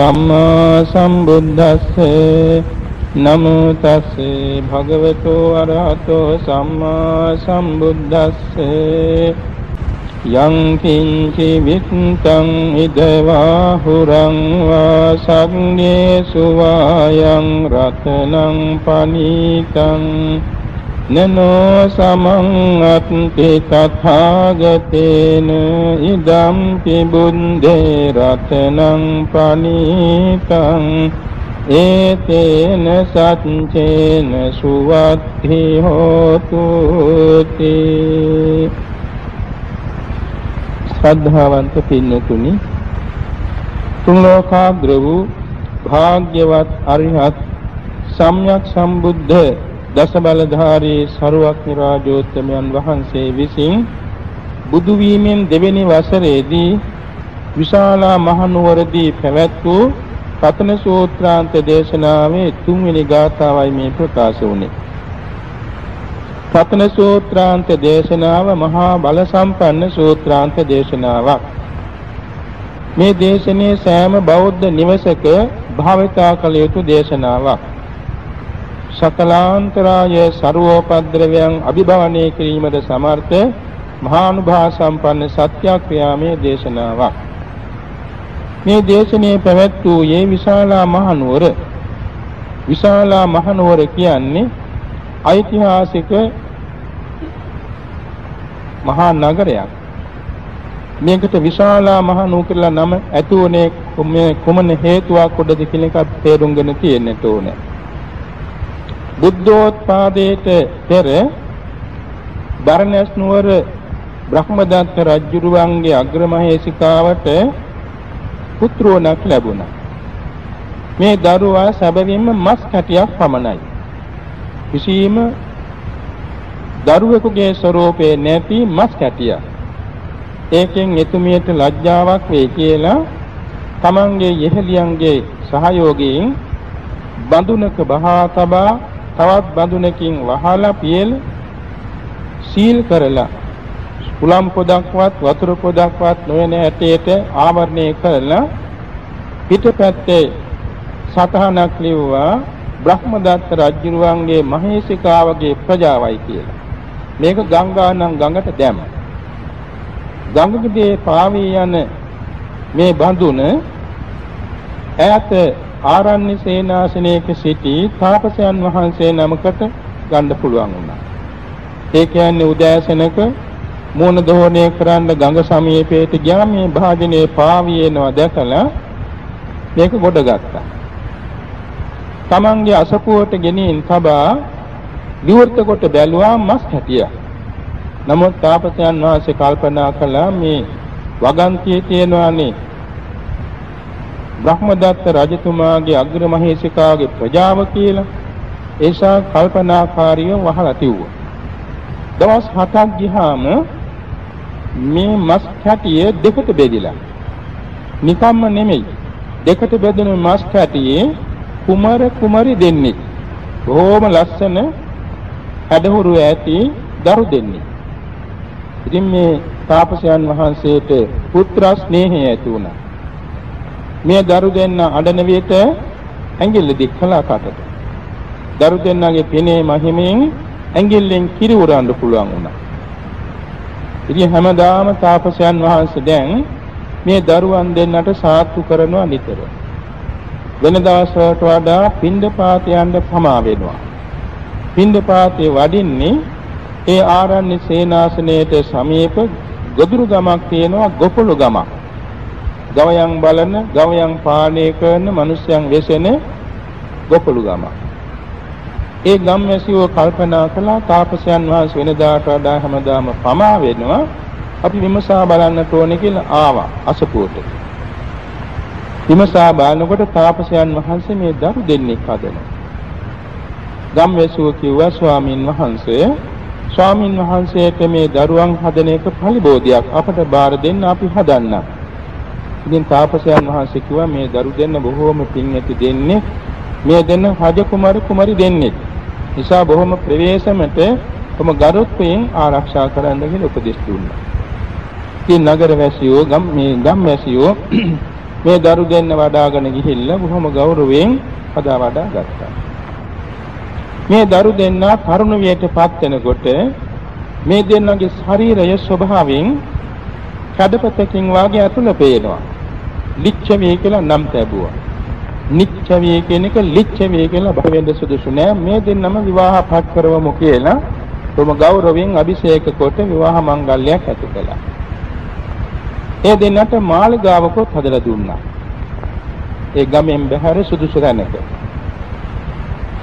සම්මා සම්බුද්දස්ස නමෝ තස්සේ භගවතු අරහතෝ සම්මා සම්බුද්දස්ස යං කිංචි විත්තං ඉදවා හුරං වා සග්නේසු වායං රතනං පනීතං නනෝ සමං අත්ති තථාගතේන ඉදම් පිබුන්දේ රතනං පනීතං ඒතේන සච්චේන සුවත්ති හෝතු ශ්‍රද්ධාවන්ත පින්නතුනි තුන් ලෝකාග්‍ර වූ භාග්‍යවත් අරිහත් සම්්‍යක් සම්බුද්ධ දස බලධාරී සරුවක්නි රාජෝත්තමයන් වහන්සේ විසින් බුදු වීමෙන් දෙවෙනි වසරේදී විශාලා මහනුවරදී පැවැත් වූ රතන සූත්‍රාන්ත දේශනාවේ තුන්වෙනි ගාථාවයි මේ ප්‍රකාශ වුණේ. රතන සූත්‍රාන්ත දේශනාව මහා බල සම්පන්න සූත්‍රාන්ත දේශනාවක්. මේ දේශනේ සෑම බෞද්ධ නිවසක භාවිතා කළ යුතු දේශනාවක්. සකලාන්තරාය ਸਰවෝපද්‍රවයන් අභිභවනය කිරීමද සමර්ථ මහානුභාව සම්පන්න සත්‍යක්‍රියාමේ දේශනාවක්. මේ දේශනේ පැවැත් වූයේ විශාලා මහනුවර. විශාලා මහනුවර කියන්නේ ඓතිහාසික මහා නගරයක්. මේකට විශාලා මහනුවර කියලා නම ඇතුවනේ කුමන හේතුවක් උඩද කියන එක තේරුම් ගන්න තියෙන්නට ඕනේ. බුද්ධෝත්පාදයට පෙර බරණැස් නුවර බ්‍රහ්මදත්ත රජුරුවන්ගේ අග්‍රමහේසිකාවට පුත්‍රෝණක් ලැබුණා. මේ දරුවා සැබවින්ම මස් කැටියක් පමණයි. කිසියම් දරුවෙකුගේ ස්වરૂපේ නැති මස් කැටියක්. ඒකෙන් එතුමියට ලැජ්ජාවක් වෙයි කියලා තමන්ගේ යෙහෙලියන්ගේ සහයෝගයෙන් බඳුනක බහා තබා තවත් බඳුනකින් වහලා පියල සීල් කරලා උලම් පොදක්වත් වතුර පොදක්වත් නොවන ඇටයට ආවරණය කරලා පිටපැත්තේ සතහනක් ලිව්වා බ්‍රහ්මදත්ත රජුරුවන්ගේ මහේසිකාවගේ ප්‍රජාවයි කියලා. මේක ගංගා නම් ගඟට දැම්ම. ගංගකදී පාවී යන මේ බඳුන ඈත ආරණ්‍ය සේනාසනයක සිටි තාපසයන් වහන්සේ නමකට ගන්න පුළුවන් වුණා. ඒ කියන්නේ උදෑසනක මූණ දෝහණය කරන්න ගඟ සමීපයට ගියා මේ භාජනයේ පාවියනවා දැකලා මේක ගොඩගත්තා. තමන්ගේ අසපුවට ගෙනින් තබා විවෘත කොට බැලුවා මස් හැටිය. නමුත් තාපසයන් වහන්සේ කල්පනා කළා මේ වගන්තියේ තියෙනවානේ බ්‍රහ්මදත්ත රජතුමාගේ අග්‍රමහේසිකාගේ ප්‍රජාව කියලා ඒසා කල්පනාකාරීව වහලා තිව්වා. දවස් 7ක් ගියාම මේ මස් කැටිය දෙකට බෙදිලා. නිකම්ම නෙමෙයි. දෙකට බෙදෙන මස් කැටියේ කුමර කුමරි දෙන්නේ. බොහොම ලස්සන හැඩහුරු ඇති දරු දෙන්නේ. ඉතින් මේ තාපසයන් වහන්සේට පුත්‍ර ස්නේහය ඇති වුණා. මේ දරු දෙන්න අඬන විට ඇඟිල්ල දික් කළා කටට. දරු දෙන්නගේ පිනේ මහිමෙන් ඇඟිල්ලෙන් කිරි උරන්න පුළුවන් වුණා. ඉතින් හැමදාම තාපසයන් වහන්සේ දැන් මේ දරුවන් දෙන්නට සාත්තු කරනවා නිතර. වෙන දවසට වඩා පින්දපාත යන්න පමා වෙනවා. පින්දපාතේ වඩින්නේ ඒ ආරණ්‍ය සේනාසනයේට සමීප ගොදුරු ගමක් තියෙනවා ගොපළු ගමක්. ගවයන් බලන, ගවයන් පාලනය කරන, මිනිසයන් වෙසෙන ගොපළු ගම. ඒ ගම්වැසියෝ කල්පනා කළා තාපසයන් වහන්සේ වෙනදාට වඩා හැමදාම පමා වෙනවා. අපි විමසා බලන්නට ඕනේ කියලා ආවා අසපුවට. විමසා බලනකොට තාපසයන් වහන්සේ මේ දරු දෙන්නෙක් හදනවා. ගම්වැසියෝ කිව්වා ස්වාමින් වහන්සේ ස්වාමින් වහන්සේට මේ දරුවන් හදන එක පරිබෝධයක් අපට බාර දෙන්න අපි හදන්නම්. ඉතින් තාපසයන් වහන්සේ කිව්වා මේ දරු දෙන්න බොහෝම පින් ඇති දෙන්නේ මේ දෙන්න රජ කුමාර කුමරි දෙන්නේ. නිසා බොහොම ප්‍රවේශමට තම ගරුත්වයෙන් ආරක්ෂා කරන්න කියලා උපදෙස් දුන්නා. ඉතින් නගර වැසියෝ ගම් මේ ගම් වැසියෝ මේ දරු දෙන්න වඩාගෙන ගිහිල්ලා බොහොම ගෞරවයෙන් හදා වඩා ගත්තා. මේ දරු දෙන්න තරුණ වියටපත් වෙනකොට මේ දෙන්නගේ ශරීරය ස්වභාවයෙන් කඩපතකින් වාගේ අතුල පේනවා. ලිච්ඡවී කියලා නම් ලැබුවා. නිච්ඡවී කියන එක ලිච්ඡවී කියලා භවෙන්ද සුදුසු නෑ. මේ දෙන්නම විවාහපත් කරවමු කියලා තුම ගෞරවයෙන් අභිෂේක කොට විවාහ මංගල්‍යයක් ඇති කළා. ඒ දෙන්නට මාළිගාවකොත් හදලා දුන්නා. ඒ ගමෙන් බැහැර සුදුසු තැනක.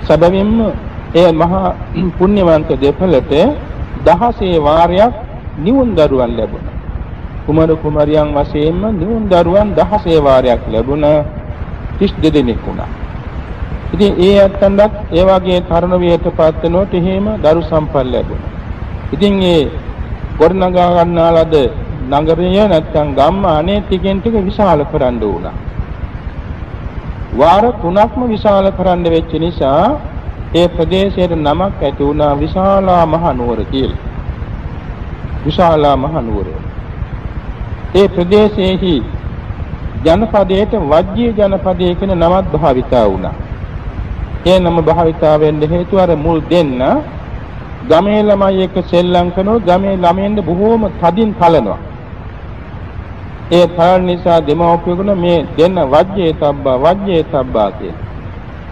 සැබවින්ම ඒ මහා පුණ්‍යවන්ත දෙපළට දහසේ වාරයක් නිවුන් දරුවන් ලැබුණා. කුමරු කුමරියන් වශයෙන්ම නිවුන් දරුවන් දහසේ වාරයක් ලැබුණා 32 දෙනෙක් වුණා. ඉතින් ඒ ඇත්තන්වත් ඒ වගේ තරුණ වියටපත් වෙනකොට එහෙම දරු සම්පල් ලැබුණා. ඉතින් ඒ ගොඩනගා ගන්නාලද නගරය නැත්තම් ගම්මානේ ටිකෙන් ටික විශාල කරන්න උනා. වාර තුනක්ම විශාල කරන්න වෙච්ච නිසා ඒ ප්‍රදේශයට නමක් ඇති වුණා විශාලා මහනුවර කියලා. විශාලා මහනුවර. ඒ ප්‍රදේශයේහි ජනපදයට වජ්ජී ජනපදයේ කියන නමක් භාවිතා වුණා. ඒ නම භාවිතා වෙන්න හේතුව අර මුල් දෙන්න ගමේ ළමයි එක්ක සෙල්ලම් කරනෝ ගමේ ළමයින්ද බොහෝම තදින් කලනවා. ඒ තරණ නිසා දෙමව්පියකුණ මේ දෙන්න වජ්ජේ තබ්බා වජ්ජේ තබ්බා කියන.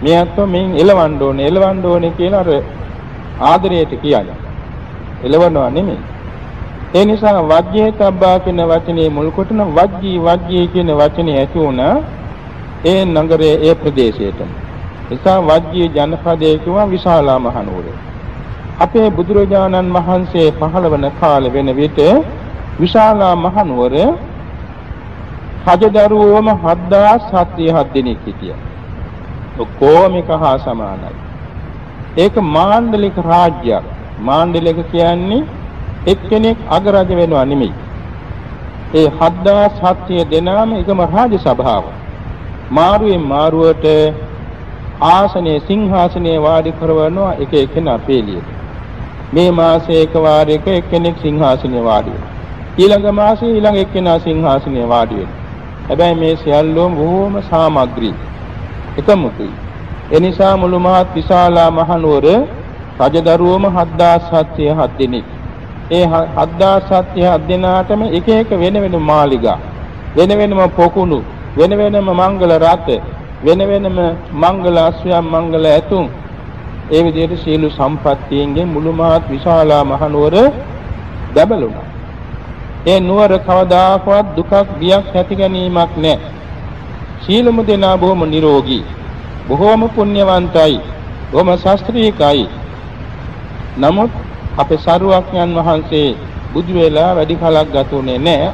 මේ අතෝ මෙන් එලවන්න ඕනේ එලවන්න ඕනේ කියලා අර ආදරයට කියන්නේ. එලවනවා නෙමෙයි. ඒ නිසා වජ්ජේ තබ්බා කියන වචනේ මුල් කොටන වජ්ජී වජ්ජී කියන වචනේ ඇති වුණා ඒ නගරයේ ඒ ප්‍රදේශයට. නිසා වජ්ජී ජනපදයේ කිව්වා විශාලා මහනුවර. අපේ බුදුරජාණන් වහන්සේ පහළ වන කාල වෙන විට විශාලා මහනුවර රජදරුවෝම 7707 දෙනෙක් හිටියා. කොමික හා සමානයි. ඒක මාණ්ඩලික රාජ්‍යයක්. මාණ්ඩලික කියන්නේ එක්කෙනෙක් අගරජ වෙනවා නෙමෙයි. ඒ 7700 දෙනාම එකම රාජ සභාව. මාරුවෙන් මාරුවට ආසනයේ සිංහාසනයේ වාඩි කරවනවා එක එකනා පෙළියට. මේ මාසයේ එක වාරයක එක්කෙනෙක් සිංහාසනයේ වාඩි වෙනවා. ඊළඟ මාසයේ ඊළඟ එක්කෙනා සිංහාසනයේ වාඩි වෙනවා. හැබැයි මේ සියල්ලම බොහෝම සාමග්‍රී එකමුතුයි. එනිසා මුළු මහත් විශාලා මහනුවර රජදරුවම 7707 දෙනෙක්. ඒ 7707 දෙනාටම එක එක වෙන වෙන මාලිගා වෙන වෙනම පොකුණු වෙන වෙනම මංගල රත වෙන වෙනම මංගල අස්වැම් මංගල ඇතුම් ඒ විදිහට සීළු සම්පත්තියෙන් මුළු මහත් විශාලා මහනුවර දැබළුණා. ඒ නුවර කවදාකවත් දුකක් බියක් ඇති ගැනීමක් නැහැ. සීලමු දෙනා බොහොම නිරෝගී. බොහෝම පුණ්‍යවන්තයි. බොහොම ශාස්ත්‍රීයයි. නමුත් අපේ සරුවක්ඥන් වහන්සේ බුදු වෙලා වැඩි කලක් ගත උනේ නැහැ.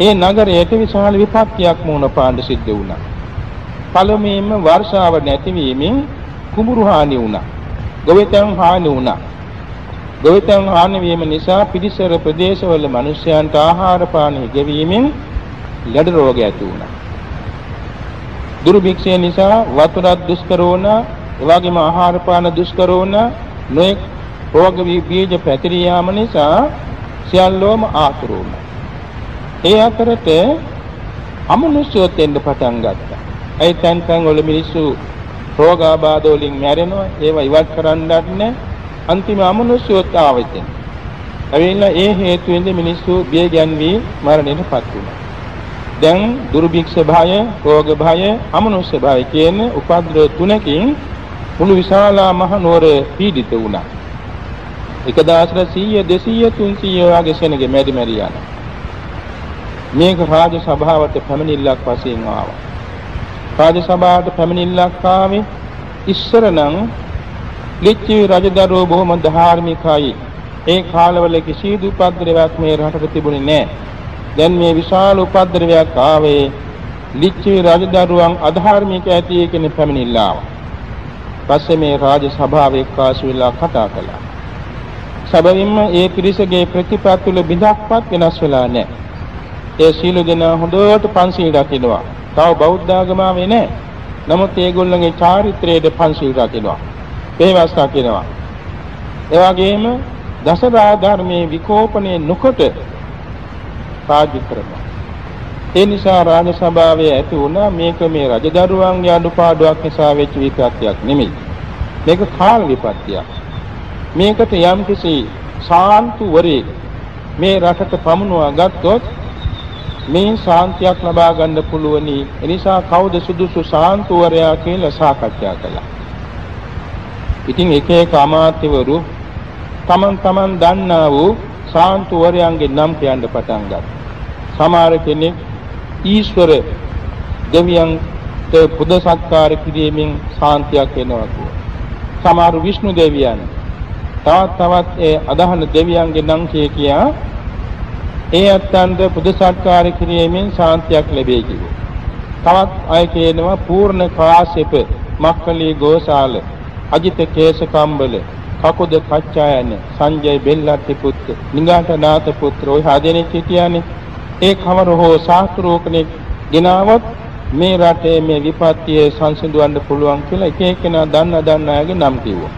ඒ නගරයට විශාල විපත්තියක් මුණ පාන්න සිද්ධ වුණා. පළමුවෙන්ම වර්ෂාව නැතිවීමෙන් කුඹුරු හානි වුණා. ගොවිතැන් හානි වුණා. ගොවිතැන් හානි වීම නිසා පිරිසර ප්‍රදේශවල මිනිසයන්ට ආහාර පාන ගෙවීමෙන් ලෙඩ රෝග ඇති වුණා. දුර්භික්ෂය නිසා වතුරක් දුෂ්කර වුණා, එවාගෙම ආහාර පාන දුෂ්කර වුණා, නොඑක් රෝග බීජ පැතිරී යාම නිසා සියල්ලෝම ආතුරු වුණා. ඒ අතරත අමනුෂ්‍යයත් එන්න පටන් ගත්තා. ඒ තැන් තැන් වල මිනිස්සු රෝගාබාධ වලින් මැරෙනවා. ඒවා ඉවත් කරන්නත් නැහැ. අන්තිම අමනුෂ්‍යයත් ආවෙතෙන්. ඇවිල්ලා ඒ හේතුවෙන්ද මිනිස්සු බිය ගැන්වී මරණයටපත් වුණා. දැන් දුර්භික්ෂ භය, රෝග භය, අමනුෂ්‍ය භය කියන උපද්‍රව තුනකින් මුළු විශාලා මහ නුවර පීඩිත වුණා. 1900 200 300 වගේ සෙනගෙ මැරි මැරි යන. මේක රාජ සභාවට පැමිණිල්ලක් වශයෙන් ආවා. රාජ සභාවට පැමිණිල්ලක් ආවේ ඉස්සර නම් ලිච්ඡවි රජදරුවෝ බොහොම ධාර්මිකයි. ඒ කාලවල කිසිදු උපද්‍රවයක් මේ රටට තිබුණේ නැහැ දැන් මේ විශාල උපද්‍රවයක් ආවේ ලිච්ඡවි රජදරුවන් අධාර්මික ඇති කියන පැමිණිල්ල ආවා. පස්සේ මේ රාජ සභාව එක්කාසු වෙලා කතා කළා. සැබවින්ම ඒ පිරිසගේ ප්‍රතිපත්තිවල බිඳක්වත් වෙනස් වෙලා නැහැ. ඒ සීල දෙනා හොඳට පන්සිල් රකින්නවා. තව බෞද්ධ ආගමාවේ නැහැ. නමුත් ඒගොල්ලන්ගේ චාරිත්‍රයේ පන්සිල් රකින්නවා. පේවස් රකින්නවා. ඒ වගේම දසදා ධර්මයේ විකෝපණය නොකොට රාජ්‍ය කරනවා. ඒ නිසා රාජ සභාවේ ඇති වුණා මේක මේ රජදරුවන්ගේ අඩුපාඩුවක් නිසා වෙච්ච විපත්තියක් නෙමෙයි. මේක කාල විපත්තියක්. මේකට යම්කිසි සාන්තුවරේ මේ රටට පමුණවා ගත්තොත් මේ ශාන්තියක් ලබා ගන්න පුළුවනි. එනිසා කවුද සුදුසු සාන්තුවරයා කියලා සාකච්ඡා කළා. ඉතින් එක එක අමාත්‍යවරු තමන් තමන් දන්නා වූ සාන්තුවරයන්ගේ නම් කියන්න පටන් ගත්තා. සමහර කෙනෙක් ඊශ්වර දෙවියන්ට පුද සත්කාර කිරීමෙන් සාන්තියක් එනවා කියලා. සමහර විෂ්ණු දෙවියන් තවත් තවත් ඒ අදහන දෙවියන්ගේ නම් කිය කියා ඒ අත්තන්ට පුද සත්කාර කිරීමෙන් ශාන්තියක් ලැබේ කිව්වා. තවත් අය කියනවා පූර්ණ කාශ්‍යප මක්කලී ගෝසාල අජිත කේශකම්බල කකුද කච්චායන සංජය බෙල්ලත්ති පුත්‍ර නිගාඨනාත පුත්‍ර ඔය හදෙනෙක් හිටියානේ ඒ කවර හෝ ශාස්ත්‍රෝ කෙනෙක් ගෙනාවොත් මේ රටේ මේ විපත්තිය සංසිඳවන්න පුළුවන් කියලා එක එකනා දන්න දන්න අයගේ නම් කිව්වා.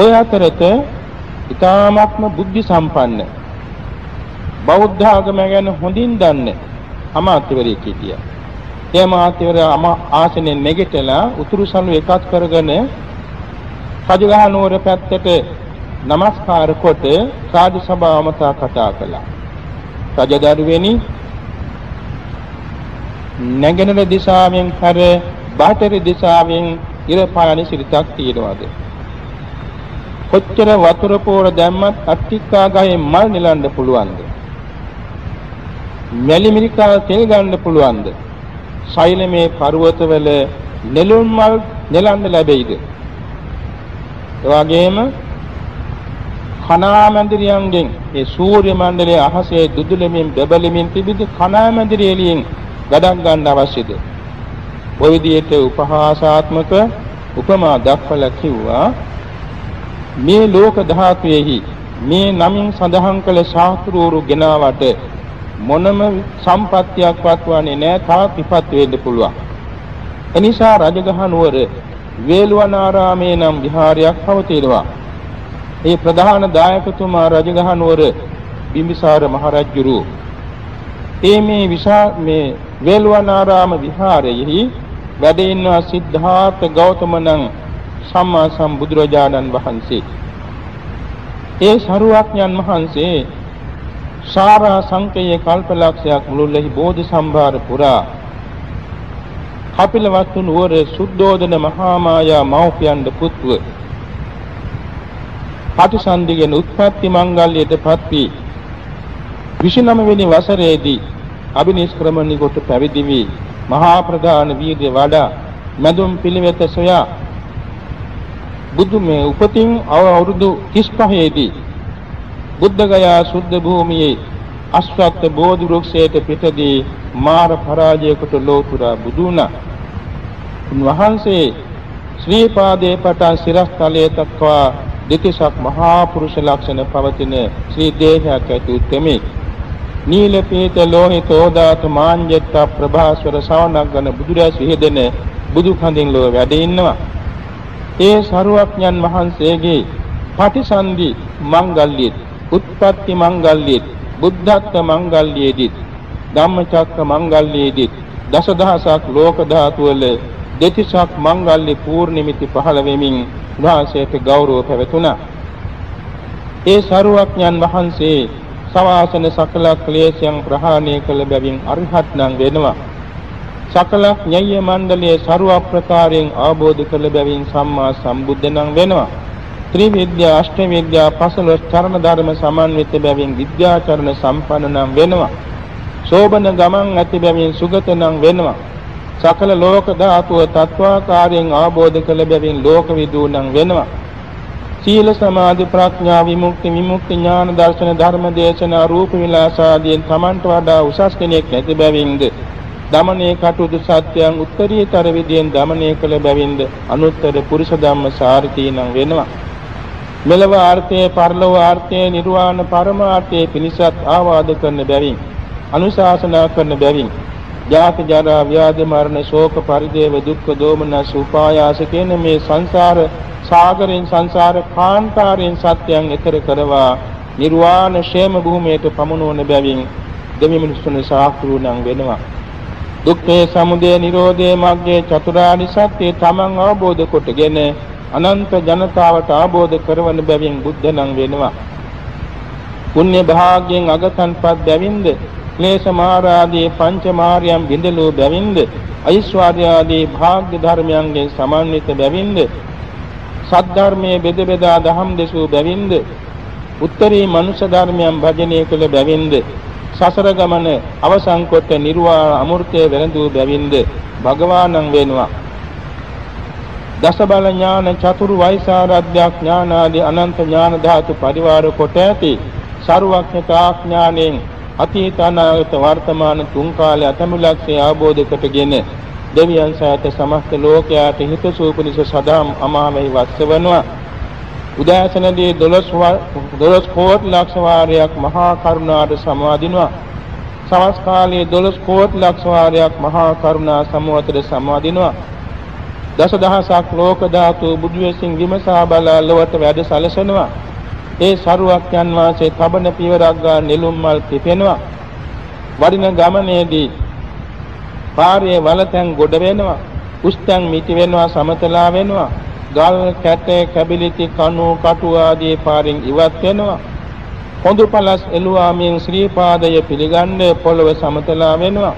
ඔය අතරත ඊ타මාත්ම බුද්ධි සම්පන්න බෞද්ධ ආගම ගැන හොඳින් දන්නේ අමාත්‍යවරයෙක් හිටියා. ඒ අමාත්‍යවරයා අම ආසනේ නැගිටලා උතුරු සනු එකත් කරගෙන කජගහ නුවර පැත්තට নমස්කාර කොට සාදු සභාවමතා කතා කළා. රජදරුවෙනි නැගෙනහිර දිශාවෙන් කර බාහිර දිශාවෙන් ඉර පායන සිරිතක් තියෙනවාද? කොච්චර වතුර පෝර දැම්මත් අට්ටිකා ගහේ මල් නිලන්න පුළුවන්ද? මැලි මිරිකා තෙල් ගන්න පුළුවන්ද? ශෛලමේ පර්වතවල නෙළුම් මල් නෙලන්න ලැබෙයිද? එවාගෙම කණාමැදිරියන්ගෙන් ඒ සූර්ය මණ්ඩලයේ අහසේ දුදුලමින් බබලමින් තිබිද කණාමැදිරි එළියෙන් ගඩක් ගන්න අවශ්‍යද? ඔය විදිහට උපහාසාත්මක උපමා දක්වලා කිව්වා මේ ලෝක ධාතුවේහි මේ නමින් සඳහන් කළ ශාස්ත්‍රූරු ගෙනාවට මොනම සම්පත්තියක්වත් වන්නේ නැහැ තාක් විපත් වෙන්න පුළුවන්. එනිසා රජගහ නුවර වේළුවනාරාමේ නම් විහාරයක් පවතිනවා. ඒ ප්‍රධාන දායකතුමා රජගහ නුවර බිම්බිසාර මහරජුරු ඒ මේ විශා මේ වේළුවනාරාම විහාරයෙහි වැඩ ඉන්නා සිද්ධාර්ථ ගෞතම නම් සම්මා සම්බුදුරජාණන් වහන්සේ. ඒ සරුවක්ඥන් වහන්සේ සාරා සංකේය කල්පලක්ෂයක් මුළුල්ලෙහි බෝධි සම්භාර පුරා කපිලවස්තු නුවර සුද්ධෝදන මහා මායා මෞපියන්ද පුත්ව පටිසන්ධිගෙන උත්පත්ති මංගල්‍යයටපත් වී 29 වෙනි වසරේදී අබිනිෂ්ක්‍රමණි කොට පැවිදි වී මහා ප්‍රධාන වීර්ය වඩා මැදුම් පිළිවෙත සොයා බුදු මේ උපතින් අවුරුදු 35 දී බුද්ධගයා සුද්ධ භූමියේ අශ්වත්ථ බෝධි වෘක්ෂයට පිටදී මාර පරාජයකට ලෝතුරා බුදුනා. උන්වහන්සේ ශ්‍රී පාදේ පටන් සිරස්තලයේ දක්වා දෙතිසක් මහා පුරුෂ ලක්ෂණ පවතින ශ්‍රී දේහයක් ඇති උත්මේ නීල පීත ලෝහිත ඕදාත මාංජත්ත ප්‍රභාස්වර ශවණග්ගන බුදුරැස් විහෙදෙන බුදු කඳින් ලෝ වැඩ ඉන්නවා. ඒ සරුවක්ඥන් වහන්සේගේ පටිසන්ධි මංගල්‍යත් උත්පත්ති මංගල්‍යත් බුද්ධත්ව මංගල්‍යයේදීත් ධම්මචක්ක මංගල්‍යයේදීත් දසදහසක් ලෝක ධාතු වල දෙතිසක් මංගල්‍ය පූර්ණිමිති පහළ වෙමින් උන්වහන්සේට ගෞරව පැවතුණා. ඒ සරුවක්ඥන් වහන්සේ සවාසන සකල ක්ලේශයන් ප්‍රහාණය කළ බැවින් අරිහත් නම් වෙනවා. සකල ඥය මණ්ඩලයේ ਸਰව ප්‍රකාරයෙන් අවබෝධ කළ බැවින් සම්මා සම්බුද්ධ නම් වෙනවා. ත්‍රිවිද්‍යා අෂ්ටවිද්‍යා පසළොස් චරණ ධර්ම සමන්විත බැවින් විද්‍යාචරණ සම්පන්න නම් වෙනවා. සෝබන ගමන් ඇති බැවින් සුගත නම් වෙනවා. සකල ලෝක ධාතුව තත්වාකාරයෙන් අවබෝධ කළ බැවින් ලෝක විදූ නම් වෙනවා. සීල සමාධි ප්‍රඥා විමුක්ති විමුක්ති ඥාන දර්ශන ධර්ම දේශනා රූප විලාස ආදීන් තමන්ට වඩා උසස් කෙනෙක් නැති බැවින්ද දමණේ කටුදු සත්‍යයන් උත්තරීතර විදියෙන් දමණය කළ බැවින්ද අනුත්තර පුරුෂ ධම්ම සාරතී නම් වෙනවා මෙලව ආර්ථයේ පරලොව ආර්ථයේ නිර්වාණ පරමාර්ථයේ පිණිසත් ආවාද කරන බැවින් අනුශාසනා කරන බැවින් ජාති ජරා ව්‍යාධි මරණ ශෝක පරිදේව දුක්ඛ දෝමනස් උපායාස කියන මේ සංසාර සාගරෙන් සංසාර කාන්තාරයෙන් සත්‍යයන් එතර කරවා නිර්වාණ ക്ഷേම භූමියට පමුණුවන බැවින් දෙවි මිනිස්සුන් සාහෘණම් වෙනවා. දුක්ඛේ සමුදය නිරෝධේ මග්ගේ චතුරාර්ය සත්‍ය තමන් අවබෝධ කොටගෙන අනන්ත ජනතාවට ආબોධ කරවන බැවින් බුද්ධ නම් වෙනවා. පුණ්‍ය භාග්යෙන් අගතන්පත් බැවින්ද ක්ලේශ මාරාදී පංච මාර්යම් බිඳලෝ බැවින්ද ඓශ්වර්ය ආදී භාග්‍ය ධර්මයන්ගෙන් සමන්විත බැවින්ද සද්ධර්මයේ බෙද බෙදා දහම් දෙසූ බැවින්ද උත්තරී මනුෂ්‍ය ධර්මයන් භජනය කළ බැවින්ද සසර ගමන අවසන් කොට නිර්වාණ අමෘතයේ වැළඳූ බැවින්ද භගවානං වෙනවා. දස බල ඥාන චතුරු වෛසාරද්‍යා ඥානාදී අනන්ත ඥාන ධාතු පරිවාර කොට ඇති ਸਰුවක්ඥතා ඥාණයෙන් අතීත අනාගත වර්තමාන තුන් කාලය අතමුලක්ෂේ ආબોධ කොටගෙන දෙවියන් සහිත සමස්ත ලෝකයාට හිතසූපනිස සදාම් අමාමෙහි වස්සවනවා. උදෑසනදී 12 12 කෝටි ලක්ෂ වාරයක් මහා කරුණාට සමාදිනවා. සවස් කාලයේ 12 කෝටි ලක්ෂ වාරයක් මහා කරුණා සමවතට සමාදිනවා. දසදහසක් ලෝක ධාතු බුදු විසින් විමසා බලා ලොවට වැඩ සැලසෙනවා. ඒ සරුවක්යන් වාසේ තබන පියවරක් ගා නෙළුම් මල් පිපෙනවා. වඩින ගමනේදී පාරේ වලතැන් ගොඩ වෙනවා. උස්තැන් මිටි වෙනවා සමතලා වෙනවා. ගල් කැට කැබිලිති කණු කටු ආදී පාරින් ඉවත් වෙනවා. හොඳු පළස් එළුවාමින් ශ්‍රී පාදය පිළිගන්න පොළව සමතලා වෙනවා.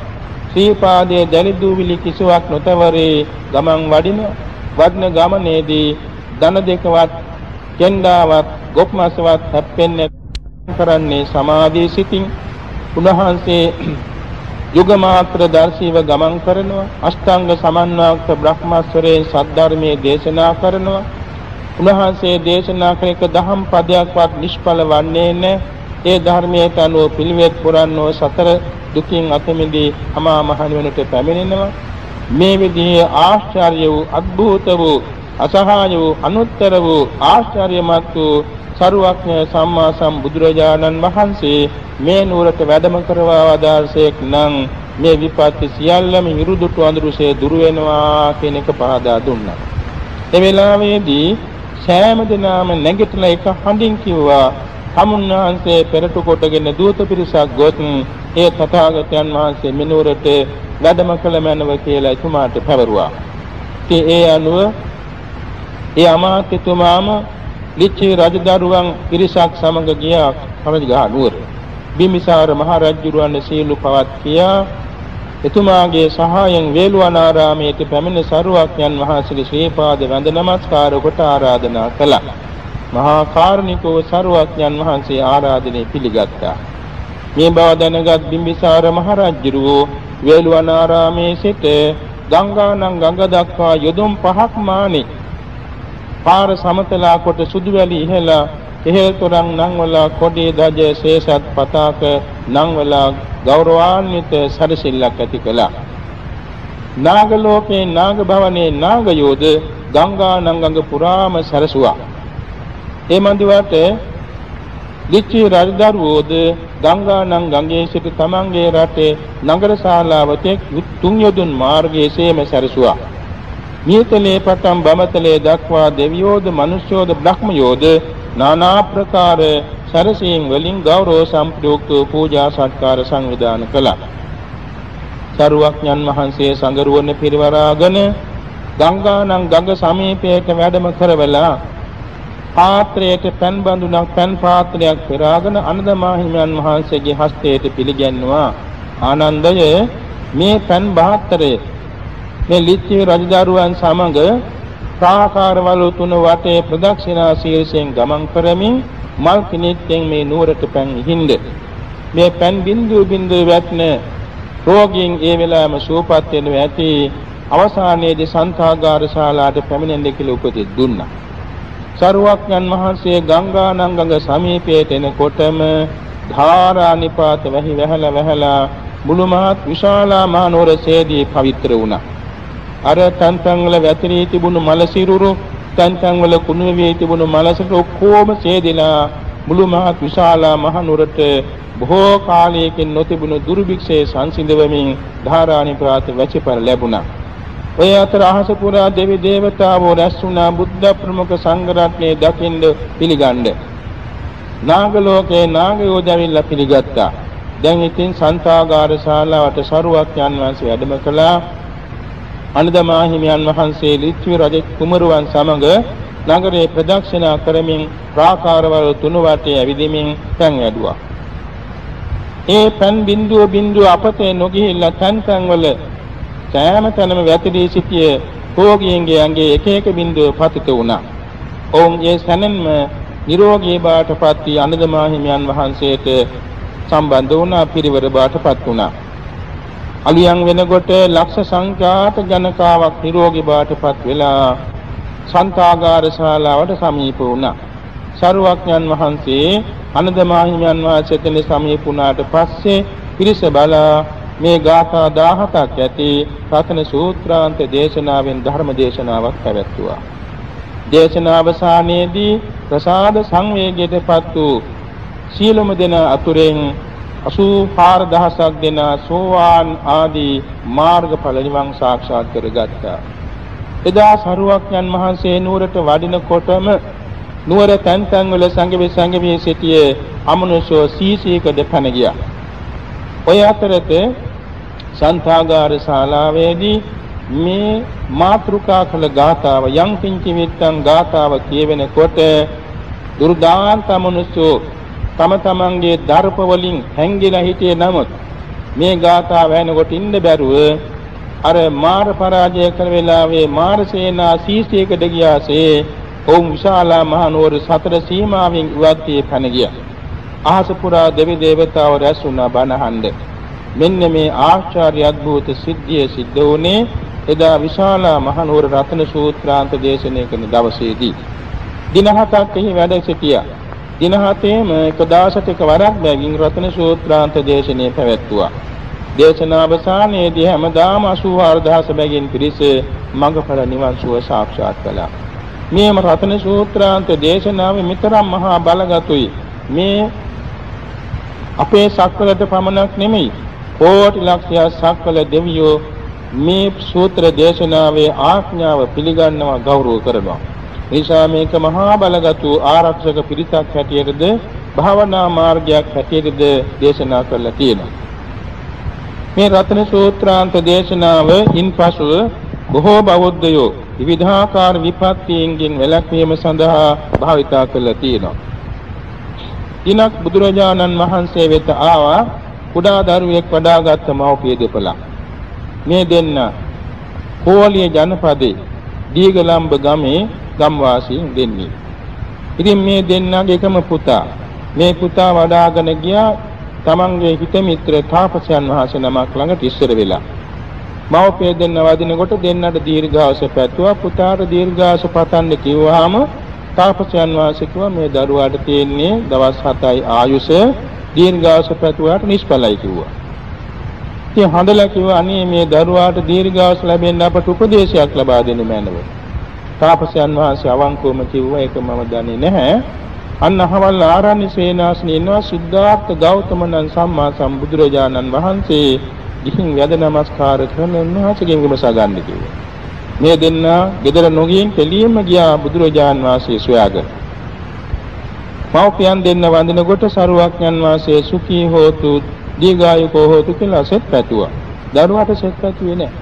ශ්‍රී පාදයේ දැලි දූවිලි කිසිවක් නොතවරේ ගමන් වඩිනවා වඩන ගමනේදී දන දෙකවත් කෙන්ඩාවත් ගොප්මසවත් හැප්පෙන්නේ කරන්නේ සමාධි සිතින් උන්වහන්සේ යුග මාත්‍ර දර්ශීව ගමන් කරනවා. අෂ්ටාංග සමන්වාක්ත බ්‍රහ්මස්වරේ සද්ධර්මයේ දේශනා කරනවා. උන්වහන්සේ දේශනා කළ එක දහම් පදයක්වත් නිෂ්ඵල වන්නේ නැහැ ඒ ධර්මයට අනුව පිළිවෙත් පුරන්නෝ සතර දුකින් අත මිදී අමා මහ නිවනට පැමිණෙනවා. මේ විදිහේ ආශ්චර්ය වූ අద్භූත වූ අසහාය වූ අනුත්තර වූ ආශ්චර්යමත් වූ සරුවක්ඥ සම්මා සම්බුදුරජාණන් වහන්සේ මේ නුවරට වැඩම කරවා වදාළසේක් නම් මේ විපත්ති සියල්ලම විරුදුතු අඳුරුසේ දුර වෙනවා කියන එක පහදා දුන්නා. ඒ වෙලාවේදී සෑම දිනම නැගිටලා එක හඬින් කිව්වා තමුන්වහන්සේ පෙරට කොටගෙන දූත පිරිසක් ගොත් ඒ තථාගතයන් වහන්සේ මිනුවරට වැඩම කළ මැනව කියලා එතුමාට පැවරුවා. ඉතින් ඒ අනුව ඒ අමාත්‍යතුමාම ලිච්ඡවි රජදරුවන් පිරිසක් සමග ගියා කමදිගහ නුවර. බිම්බිසාර මහ රජුරවන්න සීලු පවත් කියා එතුමාගේ සහායෙන් වේළුවනාරාමයේ පැමිණ සරුවක්යන් වහන්සේගේ ශ්‍රී පාද වැඳ නමස්කාර කොට ආරාධනා කළා. මහා කාරුණිකව සරුවක්යන් වහන්සේ ආරාධනය පිළිගත්තා. මේ බව දැනගත් බිම්බිසාර මහ රජුරෝ වේළුවනාරාමයේ සිට ගංගානම් ගඟ දක්වා යොදුම් පහක් මානේ පාර සමතලා කොට සුදු වැලි ඉහලා එහෙල් තොරන් නංවලා කොඩේ දජ ශේෂත් පතාක නංවලා ගෞරවාන්විත සරසිල්ලක් ඇති කළා. නාග ලෝකේ නාග භවනේ නාගයෝද ගංගා නංගඟ පුරාම සරසුවා. ඒ මන්දිවට ලිච්ඡි රජදරුවෝද ගංගා නංගඟේ සිට තමන්ගේ රටේ නගර ශාලාවට තුන් යොදුන් මාර්ගයේ සේම සරසුවා. නියතලේ පටන් බමතලේ දක්වා දෙවියෝද මිනිස්යෝද බ්‍රහ්මයෝද নানা ප්‍රකාර සරසීන් වලින් ගෞරව සම්ප්‍රයුක්ත පූජා සත්කාර සංවිධානය කළා. සරුවක්ඥන් වහන්සේ සංගරුවන පිරිවරාගෙන ගංගානම් ගඟ සමීපයට වැඩම කරවලා පාත්‍රයට පෑන් බඳුනක් පෑන් පාත්‍රයක් පෙරාගෙන අනදමා හිමියන් වහන්සේගේ හස්තයට පිළිගැන්වුවා ආනන්දය මේ පෑන් පාත්‍රය මේ ලිච්ඡවි රජදරුවන් සමග ප්‍රාකාරවල තුන වටේ ප්‍රදක්ෂිනා ශීර්ෂයෙන් ගමන් කරමින් මල් කිනෙත්ෙන් මේ නුවරට පැන් හිඳ මේ පැන් බින්දු බින්දු වැටෙන රෝගීන් ඒ වෙලාවම සුවපත් වෙනවා ඇති අවසානයේදී සංඝාගාර ශාලාවට පැමිණෙන්න කියලා උපදෙස් දුන්නා. සරුවක්ඥන් වහන්සේ ගංගා නංගඟ සමීපයට එනකොටම ධාරා නිපාත වැහි වැහලා වැහලා මුළු මහත් විශාලා මහ නුවරසේදී පවිත්‍ර වුණා. අර තන් තන් වල වැතිරී තිබුණු මල සිරුරු තන් තන් වල කුණු වී තිබුණු මල සිරුරු ඔක්කොම සේදිලා මුළු මහත් විශාල මහ නුරට බොහෝ කාලයකින් නොතිබුණු දුර්භික්ෂයේ සංසිඳවමින් ධාරාණි ප්‍රාත වැචපර ලැබුණා. ඔය අතර අහස පුරා දෙවි දේවතාවෝ රැස් වුණා බුද්ධ ප්‍රමුඛ සංඝ රත්නයේ දකින්ද පිළිගන්න. නාග ලෝකේ නාගයෝ දැවිල්ලා පිළිගත්තා. දැන් ඉතින් සන්තාගාර ශාලාවට සරුවක් යන වහන්සේ වැඩම කළා. අනදමා හිමියන් වහන්සේ ලිච්ඡවි රජ කුමරුවන් සමග නගරේ ප්‍රදක්ෂිනා කරමින් ප්‍රාකාරවල තුන වටේ ඇවිදිමින් තැන් වැඩුවා. ඒ පන් බින්දුව බින්දුව අපතේ නොගිහිල්ලා තැන් තැන් වල සෑම තැනම වැතිරී සිටියේ භෝගියන්ගේ ඇඟේ එක එක බින්දුව පතිත වුණා. ඔවුන් ඒ සැනෙන්ම නිරෝගී බාටපත් වී අනදමා හිමියන් වහන්සේට සම්බන්ධ වුණා පිරිවර බාටපත් වුණා. අලියන් වෙනකොට ලක්ෂ සංඛ්‍යාත ජනකාවක් නිරෝගී බාටපත් වෙලා සන්තාගාර ශාලාවට සමීප වුණා. සරුවක්ඥන් වහන්සේ අනදමා හිමියන් වහන්සේට සමීප වුණාට පස්සේ පිරිස බලා මේ ගාථා 17ක් ඇති රතන සූත්‍රාන්ත දේශනාවෙන් ධර්ම දේශනාවක් පැවැත්වුවා. දේශනාවසානයේදී ප්‍රසාද සංවේගයටපත් වූ සීලම දෙන අතුරෙන් 84000ක් දෙන සෝවාන් ආදී මාර්ගඵල නිවන් සාක්ෂාත් කරගත්තා. එදා සරුවක්ඥන් වහන්සේ නුවරට වඩිනකොටම නුවර තැන් තැන් වල සංගමේ සංගමේ සිටියේ අමනුෂ්‍යෝ සීසීකඩ පැන ගියා. ඔය අතරතේ සන්තාගාර ශාලාවේදී මේ මාත්‍රිකා කළ ගාතාව යම් කිංචි මිත්තං ගාතාව කියවෙනකොට දුර්දාන්ත මනුස්සෝ තම තමන්ගේ දර්ප වලින් හැංගිලා හිටියේ නමුත් මේ ගාථාව වැහෙනකොට ඉන්න බැරුව අර මාර පරාජය කළ වෙලාවේ මාර සේනා සීසයකට ගියාසේ ඔවුන් විශාලා මහ නුවර සතර සීමාවෙන් ඉවත් වී පැන ගියා. අහස පුරා දෙවි දේවතාවෝ රැස් වුණා බණහඬ. මෙන්න මේ ආශ්චර්ය අద్భుත සිද්ධිය සිද්ධ වුණේ එදා විශාලා මහ නුවර රත්න සූත්‍රාන්ත දේශනය කරන දවසේදී. දින හතක් එහි වැඩ සිටියා. දින හතේම එක දවසක වරක් බැගින් රත්න සූත්‍රාන්ත දේශනය පැවැත්තුවා. දේශනාවසානයේදී හැමදාම 84000 බැගින් පිරිස මඟඵල නිවන් සුව සාක්ෂාත් කළා. මේම රතන සූත්‍රාන්ත දේශනාවේ මිතරම් මහා බලගතුයි. මේ අපේ සක්වලට පමණක් නෙමෙයි කෝටි ලක්ෂයක් සක්වල දෙවියෝ මේ සූත්‍ර දේශනාවේ ආඥාව පිළිගන්නවා ගෞරව කරනවා. නිසා මේක මහා බලගත් ආරක්ෂක පිරිසක් හැටියටද භාවනා මාර්ගයක් හැටියටද දේශනා කරලා තියෙනවා. මේ රත්න සූත්‍රාන්ත දේශනාව ඉන්පසු බොහෝ බෞද්ධයෝ විවිධාකාර විපත්තියන්ගෙන් වැළැක්වීම සඳහා භාවිතා කරලා තියෙනවා. දිනක් බුදුරජාණන් වහන්සේ වෙත ආවා කුඩා දරුවෙක් වඩාගත් මව්පිය දෙපළක්. මේ දෙන්න කෝලිය ජනපදයේ දීගලම්බ ගමේ ගම්වාසීන් දෙන්නේ. ඉතින් මේ දෙන්නගේ එකම පුතා මේ පුතා වඩාගෙන ගියා තමන්ගේ හිත මිත්‍ර තාපසයන් වහන්සේ නමක් ළඟට ඉස්සර වෙලා. මව්පිය දෙන්න වදිනකොට දෙන්නට දීර්ඝාස පැතුවා පුතාට දීර්ඝාස පතන්න කිව්වහම තාපසයන් වහන්සේ කිව්වා මේ දරුවාට තියෙන්නේ දවස් 7යි ආයුෂ දීර්ඝාස පැතුවාට නිෂ්ඵලයි කිව්වා. ඉතින් හඳලා කිව්වා අනේ මේ දරුවාට දීර්ඝාස ලැබෙන්න අපට උපදේශයක් ලබා දෙන්න මැනව. තාපසයන් වහන්සේ අවංකවම කිව්වා ඒක මම දන්නේ නැහැ. අන්න අහවල් ආරණ්‍ය සේනාසනේ ඉන්නවා සිද්ධාර්ථ ගෞතම නම් සම්මා සම්බුදුරජාණන් වහන්සේ ගිහින් වැද නමස්කාර කරන උන්වහන්සේගෙන් විමසා ගන්න කිව්වා. මේ දෙන්න ගෙදර නොගින් දෙලියෙම ගියා බුදුරජාන් වහන්සේ සොයාගෙන. මව්පියන් දෙන්න වඳිනකොට සරුවක්ඥන් වහන්සේ සුඛී හෝතු දීගායුකෝ හෝතු කියලා සෙත් පැතුවා. දරුවාට සෙත් පැතුවේ නැහැ.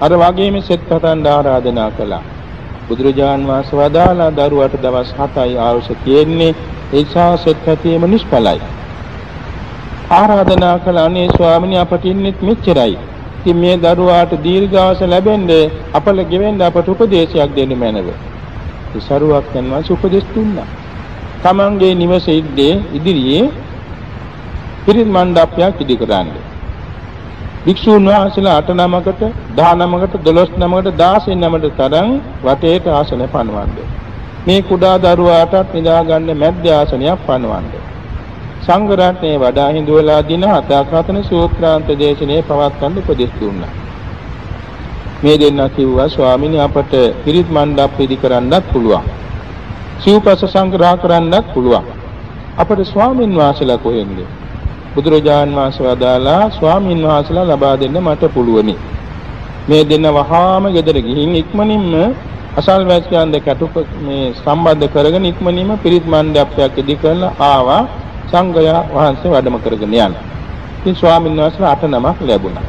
අර වගේම සෙත් පතන් ආරාධනා කළා. බුදුරජාන් වහන්සේ වදාලා දරුවාට දවස් 7යි ආයුෂ තියෙන්නේ ඒ නිසා සෙත් පැතීම නිෂ්ඵලයි. ආරාධනා කළ අනේ ස්වාමිනේ අපට ඉන්නෙත් මෙච්චරයි. ඉතින් මේ දරුවාට දීර්ඝාස ලැබෙන්න අපල ගෙවෙන්න අපට උපදේශයක් දෙන්න මැනව. ඒ සරුවක් යනවා උපදේශ දුන්නා. තමන්ගේ නිවස ඉදිරියේ පිරිත් මණ්ඩපයක් ඉදි කරන්නේ. භික්ෂූන් වහන්සේලා 8 නමකට 10 නමකට 12 නමකට 16 නමකට තරම් වටේට ආසන පනවන්නේ. මේ කුඩා දරුවාටත් නිදා ගන්න මැද්ද ආසනයක් පනවන්නේ. සංඝ රත්නයේ වඩා හිඳුවලා දින හතක් රතන සූත්‍රාන්ත දේශනේ පවත්වන්න උපදෙස් දුන්නා. මේ දෙන්නා කිව්වා ස්වාමීනි අපට පිරිත් මණ්ඩප ඉදි කරන්නත් පුළුවන්. සිව්පස සංග්‍රහ කරන්නත් පුළුවන්. අපට ස්වාමින් වහන්සේලා කොහෙන්ද? බුදුරජාන් වහන්සේ වදාලා ස්වාමින් වහන්සේලා ලබා දෙන්න මට පුළුවනි. මේ දෙන්න වහාම ගෙදර ගිහින් ඉක්මනින්ම අසල්වැසියන් දෙක කැටුප මේ සම්බන්ධ කරගෙන ඉක්මනින්ම පිරිත් මණ්ඩපයක් ඉදි කරලා ආවා සංඝයා වහන්සේ වැඩම කරගෙන යන. ඉතින් ස්වාමීන් වහන්සේලා අට නමක් ලැබුණා.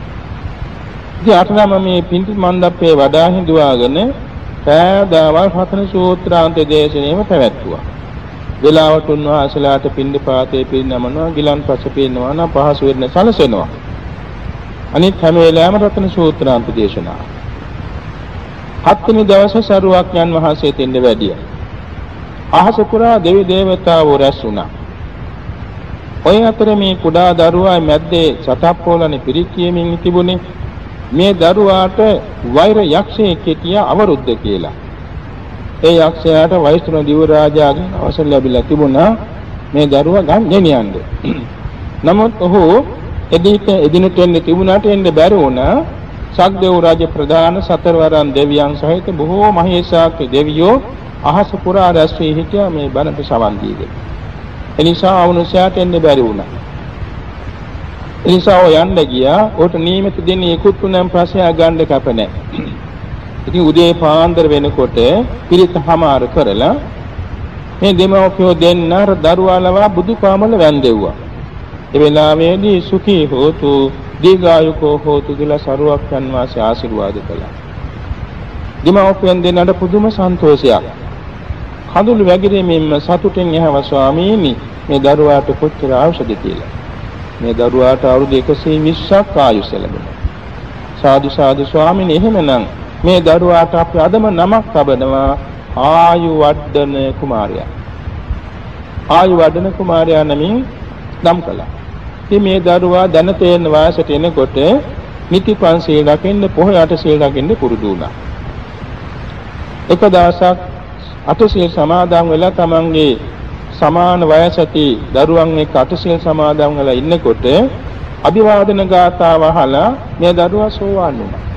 ඉතින් අට නම මේ පින්ති මණ්ඩපේ වඩා හිඳුවාගෙන පෑදාවල් හතන සූත්‍රාන්ත දේශනාවෙම පැවැත්තුවා. වෙලාවට උන්වහන්සේලාට පින්ඩපාතේ පිරිනමනවා, ගිලන්පස පිරිනමනවා නම් පහසු වෙන්න සැලසෙනවා. අනිත් හැම වෙලාවෙම රතන සූත්‍රාන්ත දේශනාව. හත්වෙනි දවසේ සරුවක්ඥන් වහන්සේ දෙන්න වැඩියා. අහස පුරා දෙවි දේවතාවෝ රැස් වුණා. ඔය අතර මේ කුඩා දරුවා මැද්දේ සතප්පෝලනේ පිරික්කියමින් තිබුණේ මේ දරුවාට වෛර යක්ෂයෙක් හිටියා අවරුද්ධ කියලා. ඒ යක්ෂයාට වෛශ්‍රව දිව රාජාගෙන් අවසර ලැබිලා තිබුණා මේ දරුවා ගම් ගෙනියන්න. නමුත් ඔහු එදිට එදිනට එන්න තිබුණාට එන්න බැරි වුණා. සක්දේව රාජ ප්‍රධාන සතරවරන් දෙවියන් සහිත බොහෝ මහේසාක්‍ය දෙවියෝ අහස පුරා රැස් වී හිටියා මේ බණට සවන් දීගෙන. එනිසා අවුනුසයාට එන්න බැරි වුණා. එනිසා ඔය යන්න ගියා. උට නියමිත දෙන්නේ ඉක්ුත් තුනම් ප්‍රශ්නය ගන්න කැප නැහැ. ඉතින් උදේ පාන්දර වෙනකොට පිරිතහමාර කරලා මේ දෙමව්පියෝ දෙන්න අර දරුවා ලවා බුදු කාමල වැන්දෙව්වා. ඒ වෙලාවේදී සුඛී හෝතු දීර්ඝායුකෝ හෝතු කියලා සරුවක් යන වාසේ ආශිර්වාද කළා. දෙමව්පියන් දෙන්නට පුදුම සන්තෝෂයක්. කඳුළු වැగిරීමෙන්ම සතුටින් යහව ස්වාමීනි මේ දරුවාට කොච්චර ඖෂධ කියලා. මේ දරුවාට අවුරුදු 120ක් ආයුෂ ලැබුණා. සාදු සාදු ස්වාමීනි එහෙමනම් මේ දරුවාට අපි අදම නමක් තබනවා ආයු වඩන කුමාරයා. ආයු වඩන කුමාරයා නමින් නම් කළා. ඉතින් මේ දරුවා දැන තේන වයසට එනකොට නිති පන්සිල් රකින්න පොහොය අටසිල් රකින්න පුරුදු වුණා. එක දවසක් අටසිල් සමාදන් වෙලා තමන්ගේ සමාන වයස ඇති දරුවන් එක්ක අටසිල් සමාදන් වෙලා ඉන්නකොට අභිවාදන ගාථාව අහලා මේ දරුවා සෝවාන් වුණා.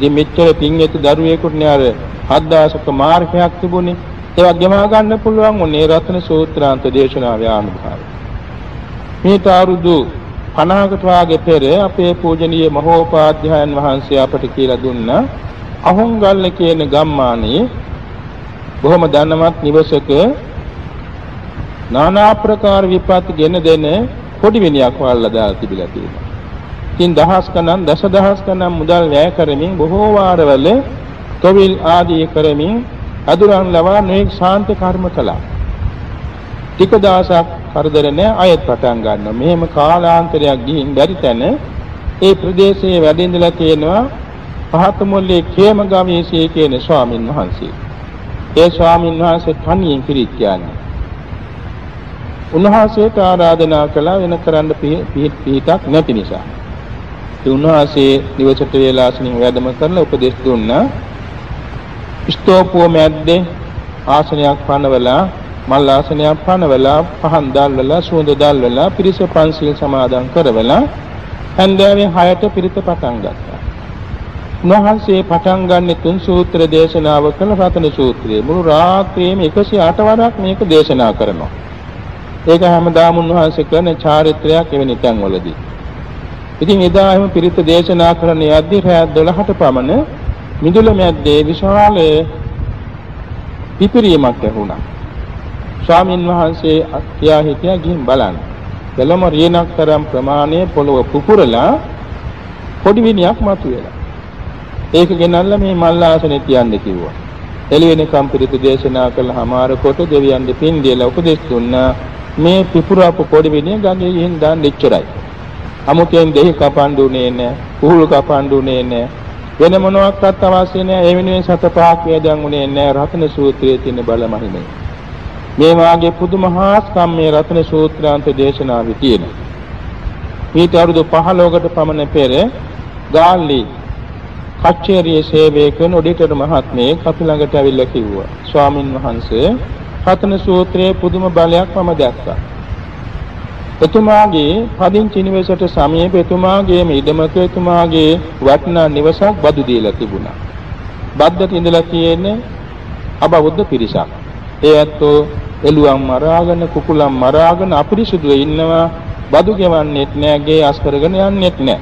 ඉතින් මෙච්චර පින් ඇති දරුවෙකුට නේ අර හත්දාසක මාර්ගයක් තිබුණේ. ඒවා ගෙවා ගන්න පුළුවන් ඔන්නේ රත්න සූත්‍රාන්ත දේශනාවේ ආනුභාවය. මේ තාරුදු 50කට වාගේ පෙර අපේ පූජනීය මහෝපාධ්‍යයන් වහන්සේ අපට කියලා දුන්නා අහුන්ගල්ල කියන ගම්මානයේ බොහොම ධනවත් නිවසක নানা ආකාර විපත් ගෙන දෙන පොඩි වෙනියක් වල්ලා දාලා තිබිලා තියෙනවා. ඉතින් දහස් ගණන් දසදහස් ගණන් මුදල් වැය කරමින් බොහෝ වාරවල තොවිල් ආදී කරමින් අදුරන් ලවා නොඑක් ශාන්ත කර්ම කළා. ටික දවසක් කරදර නැ අයත් පටන් ගන්නවා. මෙහෙම කාලාන්තරයක් ගිහින් බැරි තැන ඒ ප්‍රදේශයේ වැඩ ඉඳලා තියෙනවා පහත මුල්ලේ කේමගමීසී කියන ස්වාමින් වහන්සේ. ඒ ස්වාමින් වහන්සේ තනියෙන් පිරිත් කියන්නේ. උන්වහන්සේට ආරාධනා කළා වෙන කරන්න පිහිටක් නැති නිසා. ඒ උන්වහන්සේ නිවසට වේලාසනින් වැඩම කරලා උපදෙස් දුන්නා. ස්තෝපුව මැද්දේ ආසනයක් පනවලා මල් ආසනයක් පනවලා පහන් දැල්වලා සුවඳ දැල්වලා පිරිස පන්සිල් සමාදන් කරවලා හන්දෑවේ 6ට පිරිත පටන් ගත්තා. උන්වහන්සේ පටන් ගන්න තුන් සූත්‍ර දේශනාව කළ රතන සූත්‍රය මුළු රාත්‍රියේම 108 වරක් මේක දේශනා කරනවා. ඒක හැමදාම උන්වහන්සේ කරන චාරිත්‍රයක් එවැනි තැන්වලදී. ඉතින් එදා එහෙම පිරිත දේශනා කරන යද්දී රාත් 12ට පමණ මිදුල මැද්දේ විශාල පිපිරීමක් ඇහුණා. ස්වාමින් වහන්සේ අත්‍යා හිටියා ගිහින් බලන්න. දෙලම රියනක් තරම් ප්‍රමාණය පොළව පුපුරලා පොඩි විනියක් මතුවෙලා. ඒක ගෙනල්ලා මේ මල් ආසනේ තියන්න කිව්වා. එළි වෙනකම් පිරිත දේශනා කළාම ආර කොට දෙවියන්ගේ පින් දීලා උපදෙස් දුන්නා මේ පිපුරාපු පොඩි විනිය ගඟේ ගිහින් දාන්න ඉච්චරයි. අමුතෙන් දෙහි කපන්ඩුනේ නැහැ, කුහුළු කපන්ඩුනේ නැහැ. වෙන මොනවාක්වත් අවශ්‍ය නැහැ. ඒ වෙනුවෙන් සත පහක් වේදන් උනේ නැහැ. රතන සූත්‍රයේ තියෙන බලමහිමයි. මේ වාගේ පුදුමහාස්කම් මේ රතන සූත්‍රාන්ත දේශනාවේ තියෙනවා. ඊට අවුරුදු 15කට පමණ පෙර ගාල්ලි කච්චේරියේ සේවය කරන ඔඩිටර් මහත්මයෙක් අපි ළඟට ඇවිල්ලා කිව්වා ස්වාමින් වහන්සේ රතන සූත්‍රයේ පුදුම බලයක් මම දැක්කා. එතුමාගේ පදිංචි නිවසට සමීප එතුමාගේම ඉඩමක එතුමාගේ වටිනා නිවසක් බදු දීලා තිබුණා. බද්දට ඉඳලා තියෙන්නේ අබෞද්ධ පිරිසක්. ඒ ඇත්තෝ එළුවන් මරාගෙන කුකුලන් මරාගෙන අපිරිසුදුව ඉන්නවා බදු ගෙවන්නෙත් නෑ ගේ අස් කරගෙන යන්නෙත් නෑ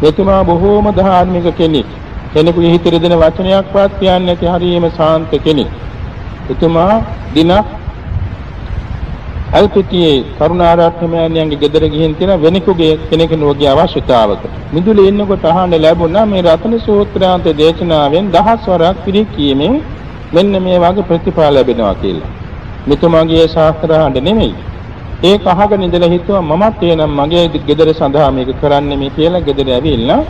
මෙතුමා බොහෝම ධාර්මික කෙනෙක් කෙනෙකුගේ හිතේ දෙන වචනයක්වත් කියන්නේ නැති හරියම සාන්ත කෙනෙක් එතුමා දින අල්පිටියේ කරුණාරත්නමයන්ගේ ගෙදර ගිහින් තියෙන වෙනිකුගේ කෙනෙකුගේ අවශ්‍යතාවක මිදුලේ ඉන්නකොට අහන්න ලැබුණා මේ රතන සූත්‍රාන්ත දේශනාවෙන් දහස් වරක් පිළිකීමෙන් මෙන්න මේ වගේ ප්‍රතිඵල ලැබෙනවා කියලා. මෙතුමාගේ ශාස්ත්‍රහඬ නෙමෙයි. ඒක අහගෙන ඉඳලා හිතුවා මමත් එනම් මගේ ගෙදර සඳහා මේක කරන්නේ මේ කියලා ගෙදර ඇවිල්ලා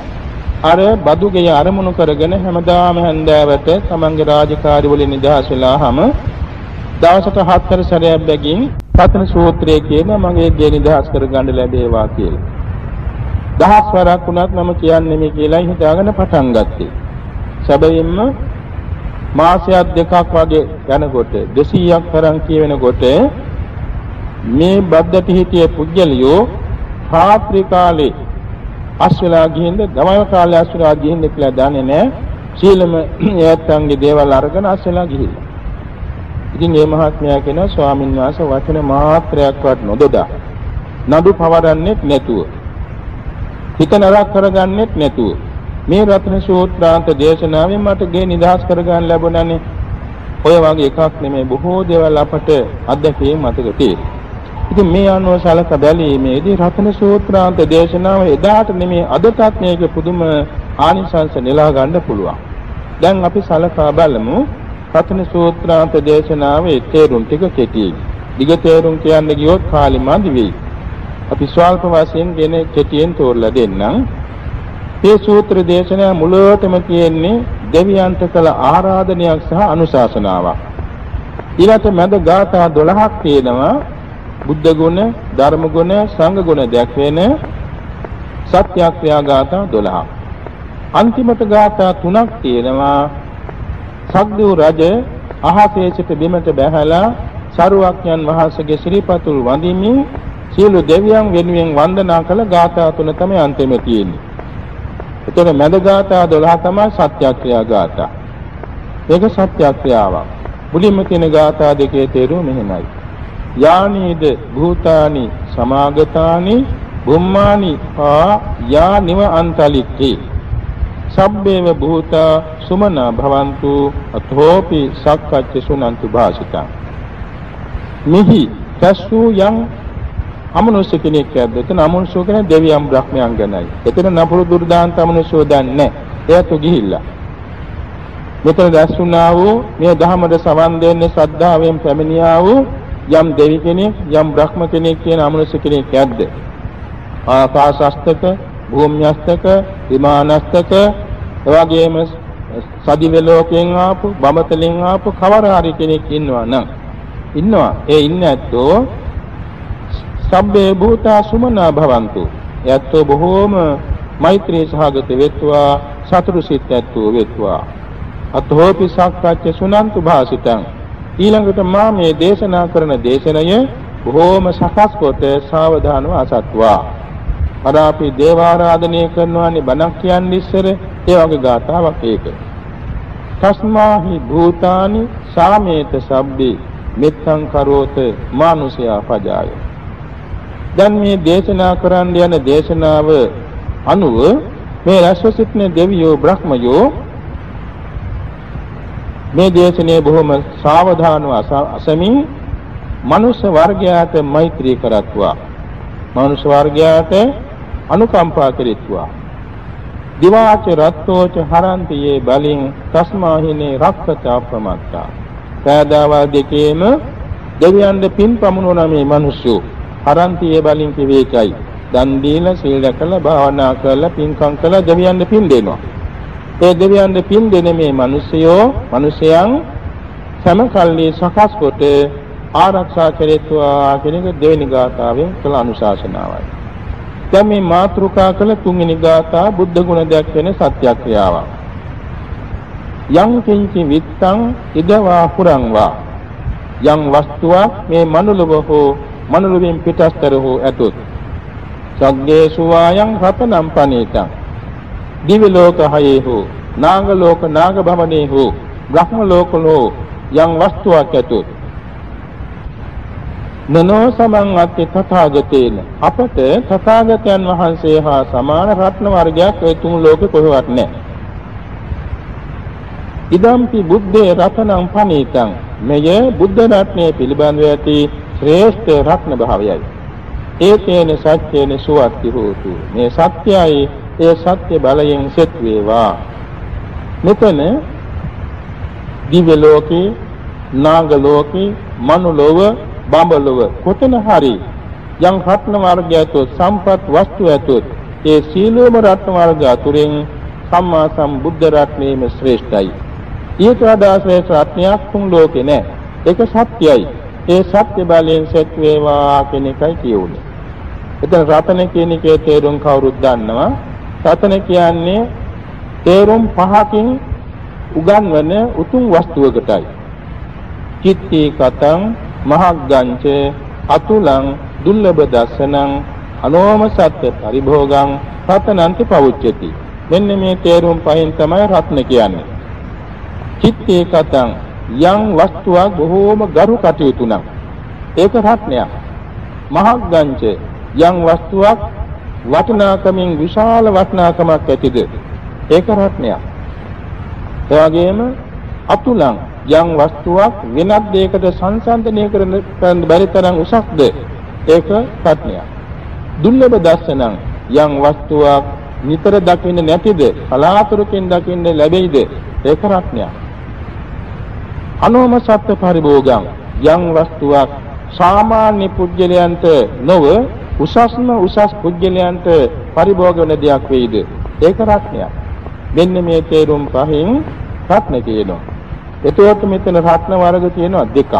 අර බදුගේ අරමුණු කරගෙන හැමදාම හැන්දෑවට තමන්ගේ රාජකාරි වලින් නිදහස් වෙලාම දවසට හතර සැරයක් බැගින් පතන සූත්‍රයේ කියන මගේ ගේ නිදහස් කරගන්න ලැබේවා කියලා. දහස් වරක් වුණත් මම කියන්නේ මේ කියලා හිතාගෙන පටන් ගත්තේ. සැබවින්ම මාසයක් දෙකක් වගේ යනකොට 200ක් තරම් කියවෙනකොට මේ බද්දට හිටිය පුජ්‍යලියෝ රාත්‍රී කාලේ අස්වලා ගිහින්ද ගමන කාලේ අස්වලා ගිහින්ද කියලා දන්නේ නැහැ. සීලම යත්තන්ගේ දේවල් අරගෙන අස්වලා ගිහිල්ලා. ඉතින් මේ මහත්මයා කියනවා ස්වාමීන් වහන්සේ වචන මාත්‍රයක්වත් නොදොදා. නඩු පවරන්නෙත් නැතුව. හිත නරක කරගන්නෙත් නැතුව. මේ රත්න සූත්‍රාන්ත දේශනාවෙන් මට ගේ නිදහස් කරගන්න ලැබුණානේ. ඔය වගේ එකක් නෙමෙයි බොහෝ දේවල් අපට අත්දැකීම් මතක තියෙනවා. ඉතින් මේ අනුව සලක බැලීමේදී රත්න සූත්‍රාන්ත දේශනාව එදාට නෙමෙයි අදටත් මේක පුදුම ආනිසංස නෙලා ගන්න පුළුවන්. දැන් අපි සලකා බලමු. රතන සූත්‍රාන්ත දේශනාවේ තේරුම් ටික කෙටියි. දිග තේරුම් කියන්න ගියොත් කාලෙ මදි වෙයි. අපි ස්වල්ප වශයෙන් ගෙන කෙටියෙන් තෝරලා දෙන්නම්. මේ සූත්‍ර දේශනාව මුලවටම තියෙන්නේ දෙවියන්ට කළ ආරාධනයක් සහ අනුශාසනාවක්. ඊළඟට මැද ගාථා 12ක් තියෙනවා. බුද්ධ ගුණ, ධර්ම ගුණ, සංඝ ගුණ දැක්වෙන සත්‍යක්‍රියා ගාථා 12ක්. අන්තිමට ගාථා 3ක් තියෙනවා සක්දු රජ අහසේ සිට බිමට බැහැලා සරුවක්ඥන් වහන්සේගේ ශ්‍රීපතුල් වඳිමින් සියලු දෙවියන් වෙනුවෙන් වන්දනා කළ ගාථා තුන තමයි අන්තිම තියෙන්නේ. එතන මැද ගාථා 12 තමයි සත්‍යක්‍රියා ගාථා. ඒක සත්‍යක්‍රියාවක්. මුලින්ම තියෙන ගාථා දෙකේ තේරුම මෙහෙමයි. යානීද භූතානි සමාගතානි බුම්මානි ආ යා නිව අන්තලික්කේ සබ්බේව භූතා සුමනා භවන්තු අතෝපි සක්කච්ච සුනන්තු භාසිතං. මිහි තස්සු යම් අමනුෂ්‍ය කෙනෙක් යද්ද? එතන අමනුෂ්‍ය කෙනෙක් දෙවියන් බ්‍රහ්මයන් ගැනයි. එතන නපුරු දුර්දාන්ත අමනුෂ්‍යෝ දන්නේ එයාට ගිහිල්ලා. මෙතන දැස්සුනා වූ මේ ධහමද සවන් දෙන්නේ ශ්‍රද්ධාවෙන් පැමිණියා වූ යම් දෙවි කෙනෙක් යම් බ්‍රහ්ම කෙනෙක් කියන අමනුෂ්‍ය කෙනෙක් යද්ද? ආකාශස්තක භූම්‍යස්තක විමානස්තක එවැගේම සදිව ලෝකයෙන් ආපු බඹතලෙන් ආපු කවර හරි කෙනෙක් ඉන්නවා නම් ඉන්නවා. ඒ ඉන්නේ ඇත්තෝ සබ්බේ භූතා සුමනා භවන්තු. ඇත්තෝ බොහෝම මෛත්‍රී සහගත වෙත්වා සතුරු සිත් ඇත්තෝ වෙත්වා. අතෝපි සක්කච්ඡ සුනන්තු භාසිතං. ඊළඟට මා මේ දේශනා කරන දේශනය බොහෝම සකස් කොට සාවධානව අසත්වා. අර අපි දේවාරාධනය කරනවානේ බණක් කියන්නේ ඉස්සර ඒ වගේ ගාතාවක් ඒක. තස්මාහි භූතානි සාමේත සබ්බේ මෙත්තං කරෝත මානුෂයා පජාය. දැන් මේ දේශනා කරන්න යන දේශනාව අනුව මේ රැස්ව සිටින දෙවියෝ බ්‍රහ්මයෝ මේ දේශනේ බොහොම සාවධානව අසමින් මනුෂ්‍ය වර්ගයාට මෛත්‍රී කරත්වා මනුෂ්‍ය වර්ගයාට අනුකම්පා කෙරෙත්වා. දිවාච රත්තෝච හරන්තියේ බලින් තස්මාහිනේ රක්කත අප්‍රමත්තා. සෑදාවල් දෙකේම දෙවියන්ගේ පින් පමුණුවන මේ මිනිස්සු හරන්තියේ බලින් කිවේකයි දන් දීලා සීල රැකලා භාවනා කරලා පින්කම් කළා දෙවියන්ගේ පින් දෙනවා. ඒ දෙවියන්ගේ පින් දෙන මේ මිනිස්සයෝ මිනිසයන් සම කල්ලි සකස් කොට ආරක්ෂා කෙරෙත්වා කියන එක දෙවෙනි ගාථාවෙන් කළ අනුශාසනාවයි. දැන් මේ මාත්‍රිකා කළ තුන්වෙනි ගාථා බුද්ධ ගුණ දැක්වෙන සත්‍යක්‍රියාවක්. යම් කිංචි විත්තං ඉදවා පුරංවා යම් වස්තුවක් මේ මනුලව හෝ මනුලවෙන් පිටස්තර හෝ ඇතොත්. සග්ගේසු වායං රතනම් පනේතං. දිව්‍ය ලෝක හයේ හෝ නාග ලෝක නාග භවනේ හෝ බ්‍රහ්ම ලෝක ලෝ යම් වස්තුවක් ඇතොත්. නනෝ සමං අත්ති තථාගතේන අපට තථාගතයන් වහන්සේ හා සමාන රත්න වර්ගයක් ඒ තුන් ලෝකේ කොහෙවත් නැහැ. ඉදම්පි බුද්ධේ රතනං පනීතං මෙය බුද්ධ රත්නයේ පිළිබඳව ඇති ශ්‍රේෂ්ඨ රත්න භාවයයි. ඒකේන සත්‍යේන සුවත්ති හෝතු. මේ සත්‍යයි ඒ සත්‍ය බලයෙන් සෙත් වේවා. මෙතන දිව්‍ය ලෝකේ, නාග ලෝකේ, මනු ලෝක, බඹ ලෝක කොතන හරි යම් රත්න මාර්ගයත් සම්පත් වස්තු ඇතොත් ඒ සීලෝම රත්න මාර්ග අතුරෙන් සම්මා සම්බුද්ධ රත්නයේම ශ්‍රේෂ්ඨයි. ඊට වඩා ශ්‍රේෂ්ඨ රත්නයක් තුන් ලෝකේ නැහැ. ඒක සත්‍යයි. ඒ සත්‍ය බලයෙන් සෙත් වේවා කියන එකයි කියුනේ. එතන රතන කියන එකේ තේරුම් කවුරුත් දන්නවා. රතන කියන්නේ තේරුම් පහකින් උගන්වන උතුම් වස්තුවකටයි. චිත්ති කතං මහග්ගංච අතුලං දුර්ලභ දස්සනං අනෝම සත්‍ය පරිභෝගං රතනන්ති පවුච්චති. මෙන්න මේ තේරුම් පහෙන් තමයි රත්න කියන්නේ. චිත්තේ කතං යම් වස්තුවක් බොහෝම ගරු කටයුතු නම් ඒක රත්නයක්. මහග්ගංච යම් වස්තුවක් වටිනාකමින් විශාල වටිනාකමක් ඇතිද ඒක රත්නයක්. ඒ වගේම අතුලං යම් වස්තුවක් වෙනත් දෙයකට සංසන්දනය කරන්න බැරි තරම් උසස්ද ඒක රත්නයක්. දුර්ලභ දර්ශනං යම් වස්තුවක් නිතර දකින්න නැතිද කලාතුරකින් දකින්න ලැබෙයිද ඒක රත්නයක්. අනෝම සත්‍ය පරිභෝගං යම් වස්තුවක් සාමාන්‍ය පුජ්‍යලයන්ට නොව උසස්ම උසස් පුජ්‍යලයන්ට පරිභෝග වෙන දෙයක් වෙයිද ඒක රත්නයක්. මෙන්න මේ තේරුම් පහෙන් රත්න කියනවා. එතකොට මෙතන රත්න වර්ග තියෙනවා දෙකක්.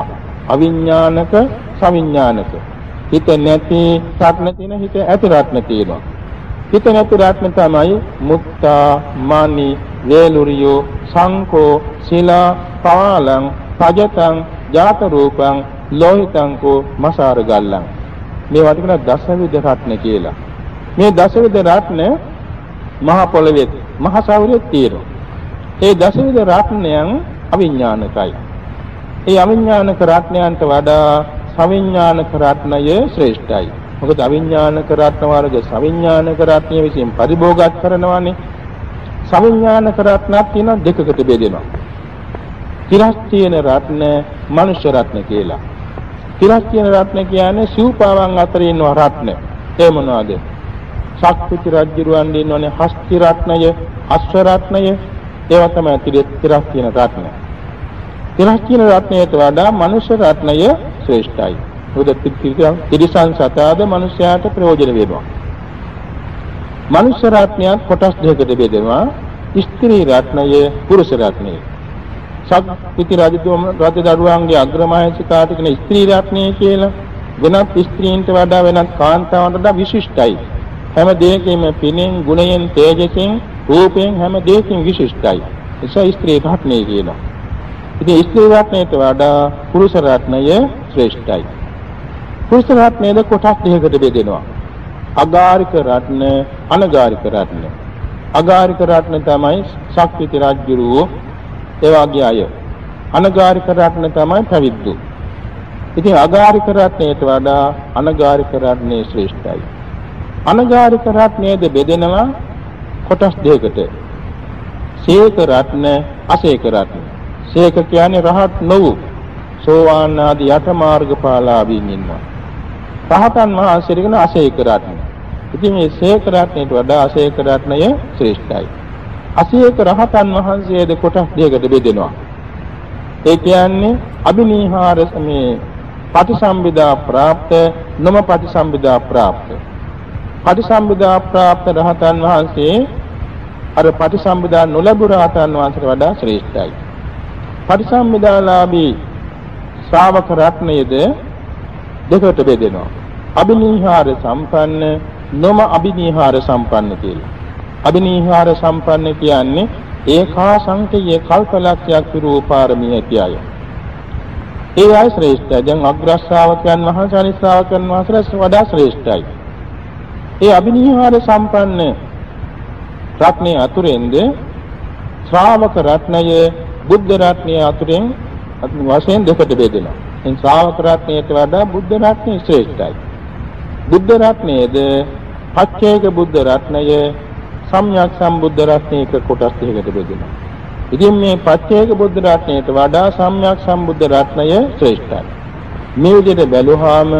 අවිඥානික, සවිඥානික. හිත නැති රත්න තියෙන හිත ඇති රත්න තියෙනවා. හිත නැති රත්න තමයි මුත්තා, මානි, වේලුරියෝ, සංකෝ, සීලා, පාලං, පජතං, ජාත රූපං, ලෝහිතංකෝ, මසාර ගල්ලං. මේවට කියන දසවිධ රත්න කියලා. මේ දසවිධ රත්න මහ පොළවේ මහ සාගරයේ තියෙනවා. ඒ දසවිධ රත්නයන් අවිඥානිකයි. ඒ අවිඥානික රත්නයන්ට වඩා සවිඥානික රත්නය ශ්‍රේෂ්ඨයි. මොකද අවිඥානික රත්න වර්ග සවිඥානික රත්නය විසින් පරිභෝගත් කරනවානේ. සවිඥානික රත්නක් තියෙන දෙකකට බෙදෙනවා. තිරස් තියෙන රත්න මනුෂ්‍ය රත්න කියලා. තිරස් තියෙන රත්න කියන්නේ සිව්පාවන් අතරේ ඉන්න රත්න. ඒ මොනවද? ශක්ති රජුරුවන් දිනවනේ හස්ති රත්නය, අශ්ව රත්නය, ඒවා තමයි තිරස් තියෙන රත්න. තිරස් තියෙන රත්නයට වඩා මනුෂ්‍ය රත්නය ශ්‍රේෂ්ඨයි. මොකද තිරිසන් සතාද මනුෂ්‍යයාට ප්‍රයෝජන වෙනවා. මනුෂ්‍ය රත්නයත් කොටස් දෙකකට බෙදෙනවා. ස්ත්‍රී රත්නය, පුරුෂ රත්නය. සක්විති රජතුම රජ දරුවන්ගේ අග්‍රමහේසිකාට කියන ස්ත්‍රී රත්නය කියලා වෙනත් ස්ත්‍රීන්ට වඩා වෙනත් කාන්තාවන්ට වඩා විශිෂ්ටයි. හැම දෙයකින්ම පිනෙන්, ගුණයෙන්, තේජසෙන්, රූපයෙන් හැම දෙයකින් විශිෂ්ටයි. එසා ස්ත්‍රී රත්නය කියලා. ඉතින් ස්ත්‍රී රත්නයට වඩා පුරුෂ රත්නය ශ්‍රේෂ්ඨයි. පුරුෂ රත්නයද කොටස් දෙකකට බෙදෙනවා. අගාරික රත්න, අනගාරික රත්න. අගාරික රත්න තමයි ශක්ති රජුරෝ එවාගේ අය. අනගාරික රත්න තමයි පැවිද්දු. ඉතින් අගාරික රත්නයට වඩා අනගාරික රත්නය ශ්‍රේෂ්ඨයි. අනගාරික රත්නයේද බෙදෙනවා කොටස් දෙකකට. සීක රත්න, අසීක රත්න. සීක කියන්නේ රහත් නොවු සෝවාන් ආදී යත මාර්ගඵලාභීන් ඉන්නවා. රහතන් වහන්සේට කියන අසීක රත්න. ඉතින් මේ සීක රත්නයට වඩා අසීක රත්නය ශ්‍රේෂ්ඨයි. අසීක රහතන් වහන්සේද කොටස් දෙකකට බෙදෙනවා. ඒ කියන්නේ අබිනීහාර මේ පටිසම්භිදා પ્રાપ્ત නම පටිසම්භිදා પ્રાપ્ત. පටිසම්භුදා ප්‍රාප්ත රහතන් වහන්සේ අර පටිසම්භුදා නොලැබු රහතන් වහන්සේට වඩා ශ්‍රේෂ්ඨයි. පටිසම්භුදාලාභී ශ්‍රාවක රත්නයේද දෙකට බෙදෙනවා. අබිනීහාර සම්පන්න නොම අබිනීහාර සම්පන්න කියලා. අබිනීහාර සම්පන්න කියන්නේ ඒකා සංකේය කල්පලක්ෂයක් පිරූපාරමී ඇති අය. ඒ අය ශ්‍රේෂ්ඨයි. දැන් අග්‍ර ශ්‍රාවකයන් වහන්සේ අනිත් ශ්‍රාවකයන් වහන්සේලා වඩා ශ්‍රේෂ්ඨයි. ඒ අබිනීහාර සම්පන්න රත්නයේ අතුරෙන්ද ශ්‍රාවක රත්නය බුද්ධ රත්නය අතුරෙන් වශයෙන් දෙකට බෙදෙනවා. එන් ශ්‍රාවක රත්නයට වඩා බුද්ධ රත්නය ශ්‍රේෂ්ඨයි. බුද්ධ රත්නයේද පච්චේක බුද්ධ රත්නය සම්්‍යක් සම්බුද්ධ රත්නයක කොටස් දෙකකට බෙදෙනවා. ඉතින් මේ පච්චේක බුද්ධ රත්නයට වඩා සම්්‍යක් සම්බුද්ධ රත්නය ශ්‍රේෂ්ඨයි. මේ විදිහට බැලුවාම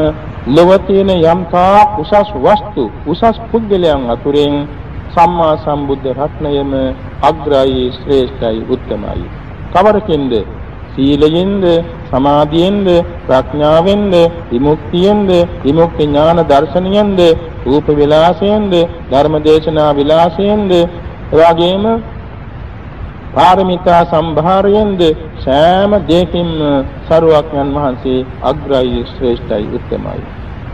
ලොව තියෙන යම් තා උසස් වස්තු උසස් පුද්ගලයන් අතුරෙන් සම්මා සම්බුද්ධ රත්නයම අග්‍රයි ශ්‍රේෂ්ඨයි උත්තමයි. කවරකින්ද? සීලයෙන්ද, සමාධියෙන්ද, ප්‍රඥාවෙන්ද, විමුක්තියෙන්ද, විමුක්ති ඥාන දර්ශනයෙන්ද, රූප විලාසයෙන්ද, ධර්මදේශනා විලාසයෙන්ද, එවාගෙම පාරමිතා සම්භාරයෙන්ද සෑම දෙයකින්ම සරුවක්යන් වහන්සේ අග්‍රයි ශ්‍රේෂ්ඨයි උත්තමයි.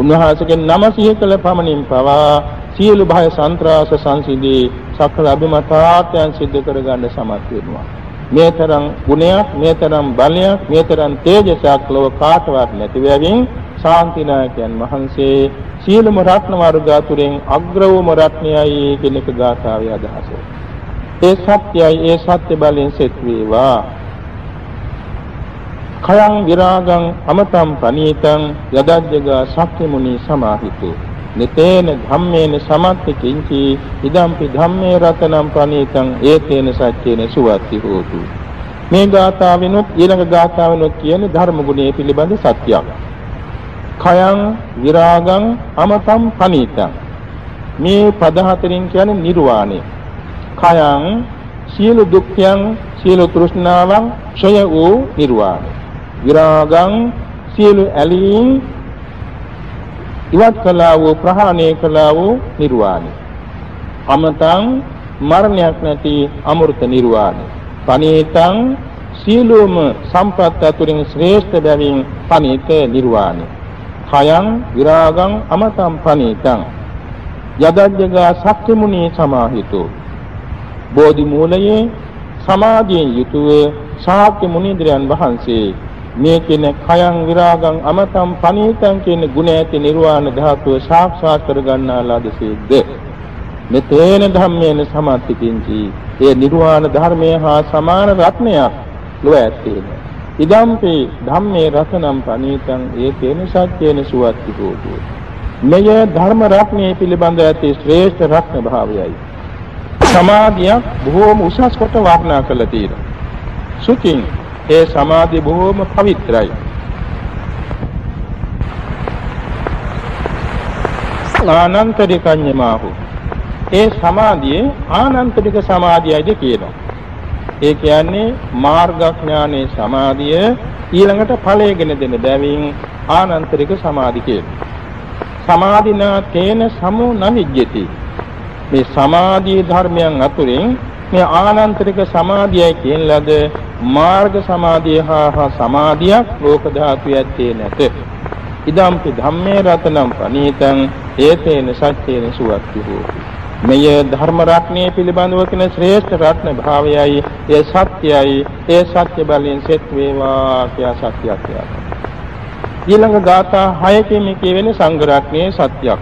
උන්වහන්සේගේ නම සිහි කළ පමණින් පවා සියලු භය සන්ත්‍රාස සංසිදී සකල අභිමතාර්ථයන් සිද්ධ කරගන්න සමත් වෙනවා. මේ තරම් ගුණයක්, මේ තරම් බලයක්, මේ තරම් තේජසක් ලොව කාටවත් නැති වෙමින් ශාන්තිනායකයන් වහන්සේ සියලුම රත්න වර්ග අතුරෙන් අග්‍ර වූම රත්නයයි කියන එක ගාථාවේ අදහස. ඒ සත්‍යයි ඒ සත්‍ය බලෙන් සෙත් වේවා. khයං විරාගං අමතම් ප්‍රණීතං යදජ්ජග ශක්ති මුනි සමාහිතෝ. නිතේන ධම්මේන සමත්ති කිංචි ඉදම්පි ධම්මේ රතනම් ප්‍රණීතං ඒතේන සත්‍යේන සුවත්ති හෝතු. මේ ගාථාවෙනොත් ඊළඟ ගාථාවෙනොත් කියන්නේ ධර්ම ගුණය පිළිබඳ සත්‍යයක්. khයං විරාගං අමතම් ප්‍රණීතං. මේ පද හතරින් කියන්නේ නිර්වාණය. Khයං සියලු දුක්ඛයන් සියලු තෘෂ්ණාවන් ක්ෂය වූ නිර්වාණය විරාගං සියලු ඇලීම් ඉවත් කළා වූ ප්‍රහාණය කළා වූ නිර්වාණය. අමතං මරණයක් නැති අමෘත නිර්වාණය. පනීතං සීලෝම සම්පත් අතුරින් ශ්‍රේෂ්ඨ බැවින් පනීත නිර්වාණය. khයං විරාගං අමතං පනීතං යදජ්ජගා සක්්‍ය මුනි සමාහිතෝ බෝධි මූලයේ සමාධියෙන් යුතුව ශාක්‍ය මුනිඳුරයන් වහන්සේ. මේ කියන කයං විරාගං අමතම් පනීතං කියන ගුණ ඇති නිර්වාණ ධාතුව සාක්ෂාත් කර ගන්නා ලදසේද මෙතේන ධම්මේන සමත්තිකින්චි ඒ නිර්වාණ ධර්මයේ හා සමාන රත්නයක් ලොව ඇත්තේ ඉදම්පි ධම්මේ රතනම් පනීතං ඒකේන සත්‍යේන සුවත්ති හෝතු මෙය ධර්ම රත්නයේ පිළිබඳ ඇති ශ්‍රේෂ්ඨ රත්න භාවයයි. සමාධියක් බොහෝම උසස් කොට වර්ණනා කළ තියෙනවා සුඛින් ඒ සමාධිය බොහොම පවිත්‍රායි. ආනන්තරිකඤ්ඤමාහු ඒ සමාධියේ ආනන්තරික සමාධියයිද කියනවා. ඒ කියන්නේ මාර්ගඥානයේ සමාධිය ඊළඟට ඵලයගෙන දෙන බැවින් ආනන්තරික සමාධි කියනවා. සමාධිනා තේන සමෝ නවිජ්ජති. මේ සමාධි ධර්මයන් අතුරින් මේ ආනන්තරික සමාධියයි කියන ලද මාර්ග සමාධිය හා සමාධියක් ලෝක ධාතු යත්තේ නැත. ඉදම්පි ධම්මේ රතනම් ප්‍රණීතං ඒතේන සත්‍යේන සුවත්ති හෝති. මෙය ධර්ම රත්නයේ පිළිබඳව කියන ශ්‍රේෂ්ඨ රත්න භාවයයි ඒ සත්‍යයයි ඒ සත්‍ය බලයෙන් සෙත් වේවා කියා සත්‍යයක් ඊළඟ ගාථා 6කින් මේ කියවෙන සංඝ රත්නයේ සත්‍යයක්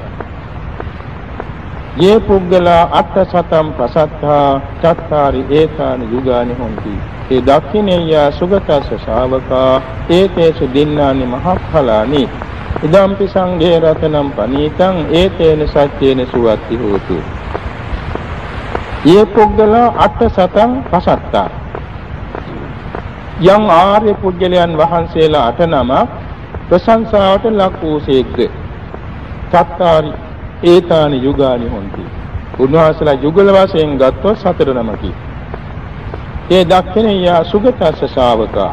යේ පුද්ගලා අත්ථ සතම් ප්‍රසත්තා චත්තාරි ඒතානි යුගානි හොಂತಿ ඒ දක්ඛිනේය සුගතස්ස ශාවකා ඒතේසු දින්නානි මහඵලානි ඉදම්පි සංඝේ රතනම් පනීතං ඒතේන සත්‍යේන සුවත්ති හෝතු. යේ පුද්ගලා අත්ථ සතම් ප්‍රසත්තා. යම් ආර්ය පුද්ගලයන් වහන්සේලා අට නමක් ප්‍රශංසාවට ලක් වූසේක්ද චත්තාරි ඒතානි යුගානි හොಂತಿ. උන්වහන්සේලා යුගල වශයෙන් ගත්තොත් සතර නමකි. ඒ දක්ෂිනීය සුගතස්ස ශාවකා.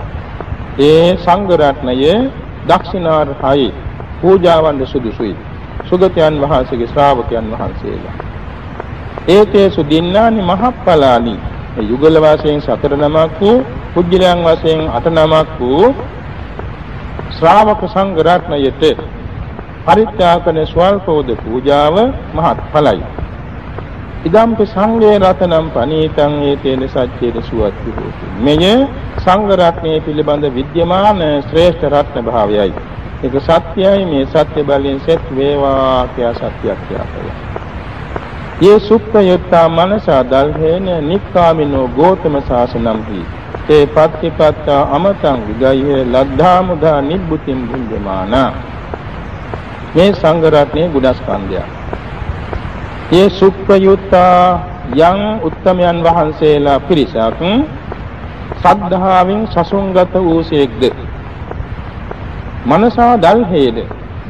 ඒ සංඝ රත්නයේ දක්ෂිනාර්හයි පූජාවන්ද සුදුසුයි. සුගතයන් වහන්සේගේ ශ්‍රාවකයන් වහන්සේලා. ඒකේසු දින්නානි මහප්පලානි. ඒ යුගල වශයෙන් සතර නමක් වූ පුජ්‍යලයන් වශයෙන් අට නමක් වූ ශ්‍රාවක සංඝ රත්නයේ පරිත්‍යාගන ස්වල්පෝද පූජාව මහත් ඵලයි. ඉදම්ප සංඝේ රතනම් පනීතං ඒතේන සච්චේන සුවත්ති හෝති. මෙය සංඝ රත්නයේ පිළිබඳ විද්‍යමාන ශ්‍රේෂ්ඨ රත්න භාවයයි. ඒක සත්‍යයි මේ සත්‍ය බලයෙන් සෙත් වේවා කියා සත්‍යයක් කියනවා. යේ සුප්පයත්තා මනසා දල්හේන නික්කාමිනෝ ගෝතම සාසනම් හි තේ පත්තිපත්තා අමතං විගය්‍ය ලද්ධා මුදා නිබ්බුතිම් භුඤ්ජමානා මේ සංඝ රත්නයේ ගුණස්කන්ධය. මේ සුප්‍රයුත්තා යම් උත්තමයන් වහන්සේලා පිරිසක් සද්ධාවෙන් සසුන්ගත වූසේක්ද? මනසා දල්හේද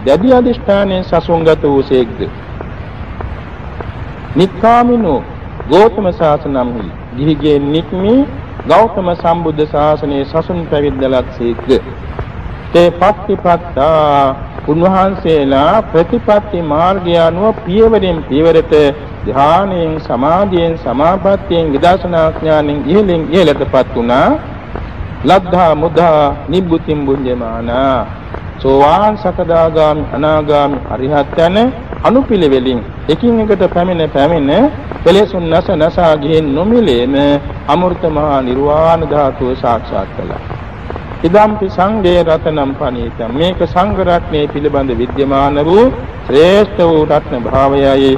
දැඩි අධිෂ්ඨානයෙන් සසුන්ගත වූසේක්ද? නික්කාමිනෝ ගෞතම ශාසනම්හි ගිහිගේ නික්මී ගෞතම සම්බුද්ධ ශාසනයේ සසුන් පැවිද්දලක්සේක්ද තේ පත්තිපත්තා උන්වහන්සේලා ප්‍රතිපත්ති මාර්ගය අනුව පියවරෙන් පියවරට ධානයෙන් සමාධියෙන් සමාපත්තියෙන් විදර්ශනා ඥානෙන් ඉහළින් ඉහළටපත් වුණා ලද්ධා මුද්ධා නිබ්බුතිම් බුඤ්ජමානා සෝවාන් සකදාගාමි අනාගාමි අරිහත් යන අනුපිළිවෙලින් එකින් එකට පැමිණ පැමිණ කෙලෙසුන් නැස නැසා ගිහින් නොමිලේම අමෘත මහා නිර්වාණ ධාතුව සාක්ෂාත් කළා. ඉදම්පි සංඝේ රතනම් පනීතම්. මේක සංඝ රත්නයේ පිළිබඳ විද්‍යමාන වූ ශ්‍රේෂ්ඨ වූ රත්න භාවයයි.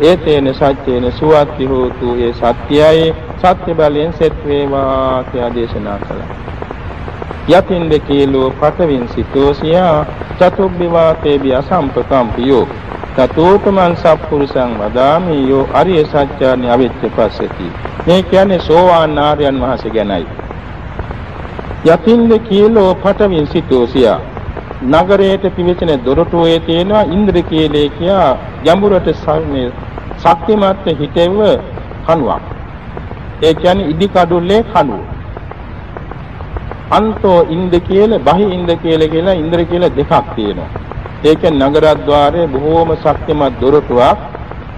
ඒතේන සත්‍යේන සුවත්ති හෝතු ඒ සත්‍යයයි. සත්‍ය බලයෙන් සෙත් වේවා කියලා දේශනා කළා. යතින්ද කීලෝ පතවින් සිතෝසියා චතුබ්බි වාතේ බි අසම්පකම්පියෝ තතෝතමන් සප්පුරුසං වදාමි යෝ අරිය සත්‍යානි අවිච්ඡ පස්සති. මේ කියන්නේ සෝවාන් ආර්යයන් වහන්සේ ගැනයි. යතින්ද කීලෝ පටවින් සිතෝසියා නගරයට පිවිසෙන දොරටුවේ තියෙනවා ඉන්ද්‍ර කීලේ කියා ගැඹුරට සම්මේ ශක්තිමත් හිතෙව කණුවක්. ඒ කියන්නේ ඉදි කඩුල්ලේ කණුව. අන්තෝ ඉන්ද කියලා බහි ඉන්ද කියලා කියලා ඉන්ද්‍ර කියලා දෙකක් තියෙනවා. ඒක නගරද්්වාරයේ බොහෝම ශක්තිමත් දොරටුවක්.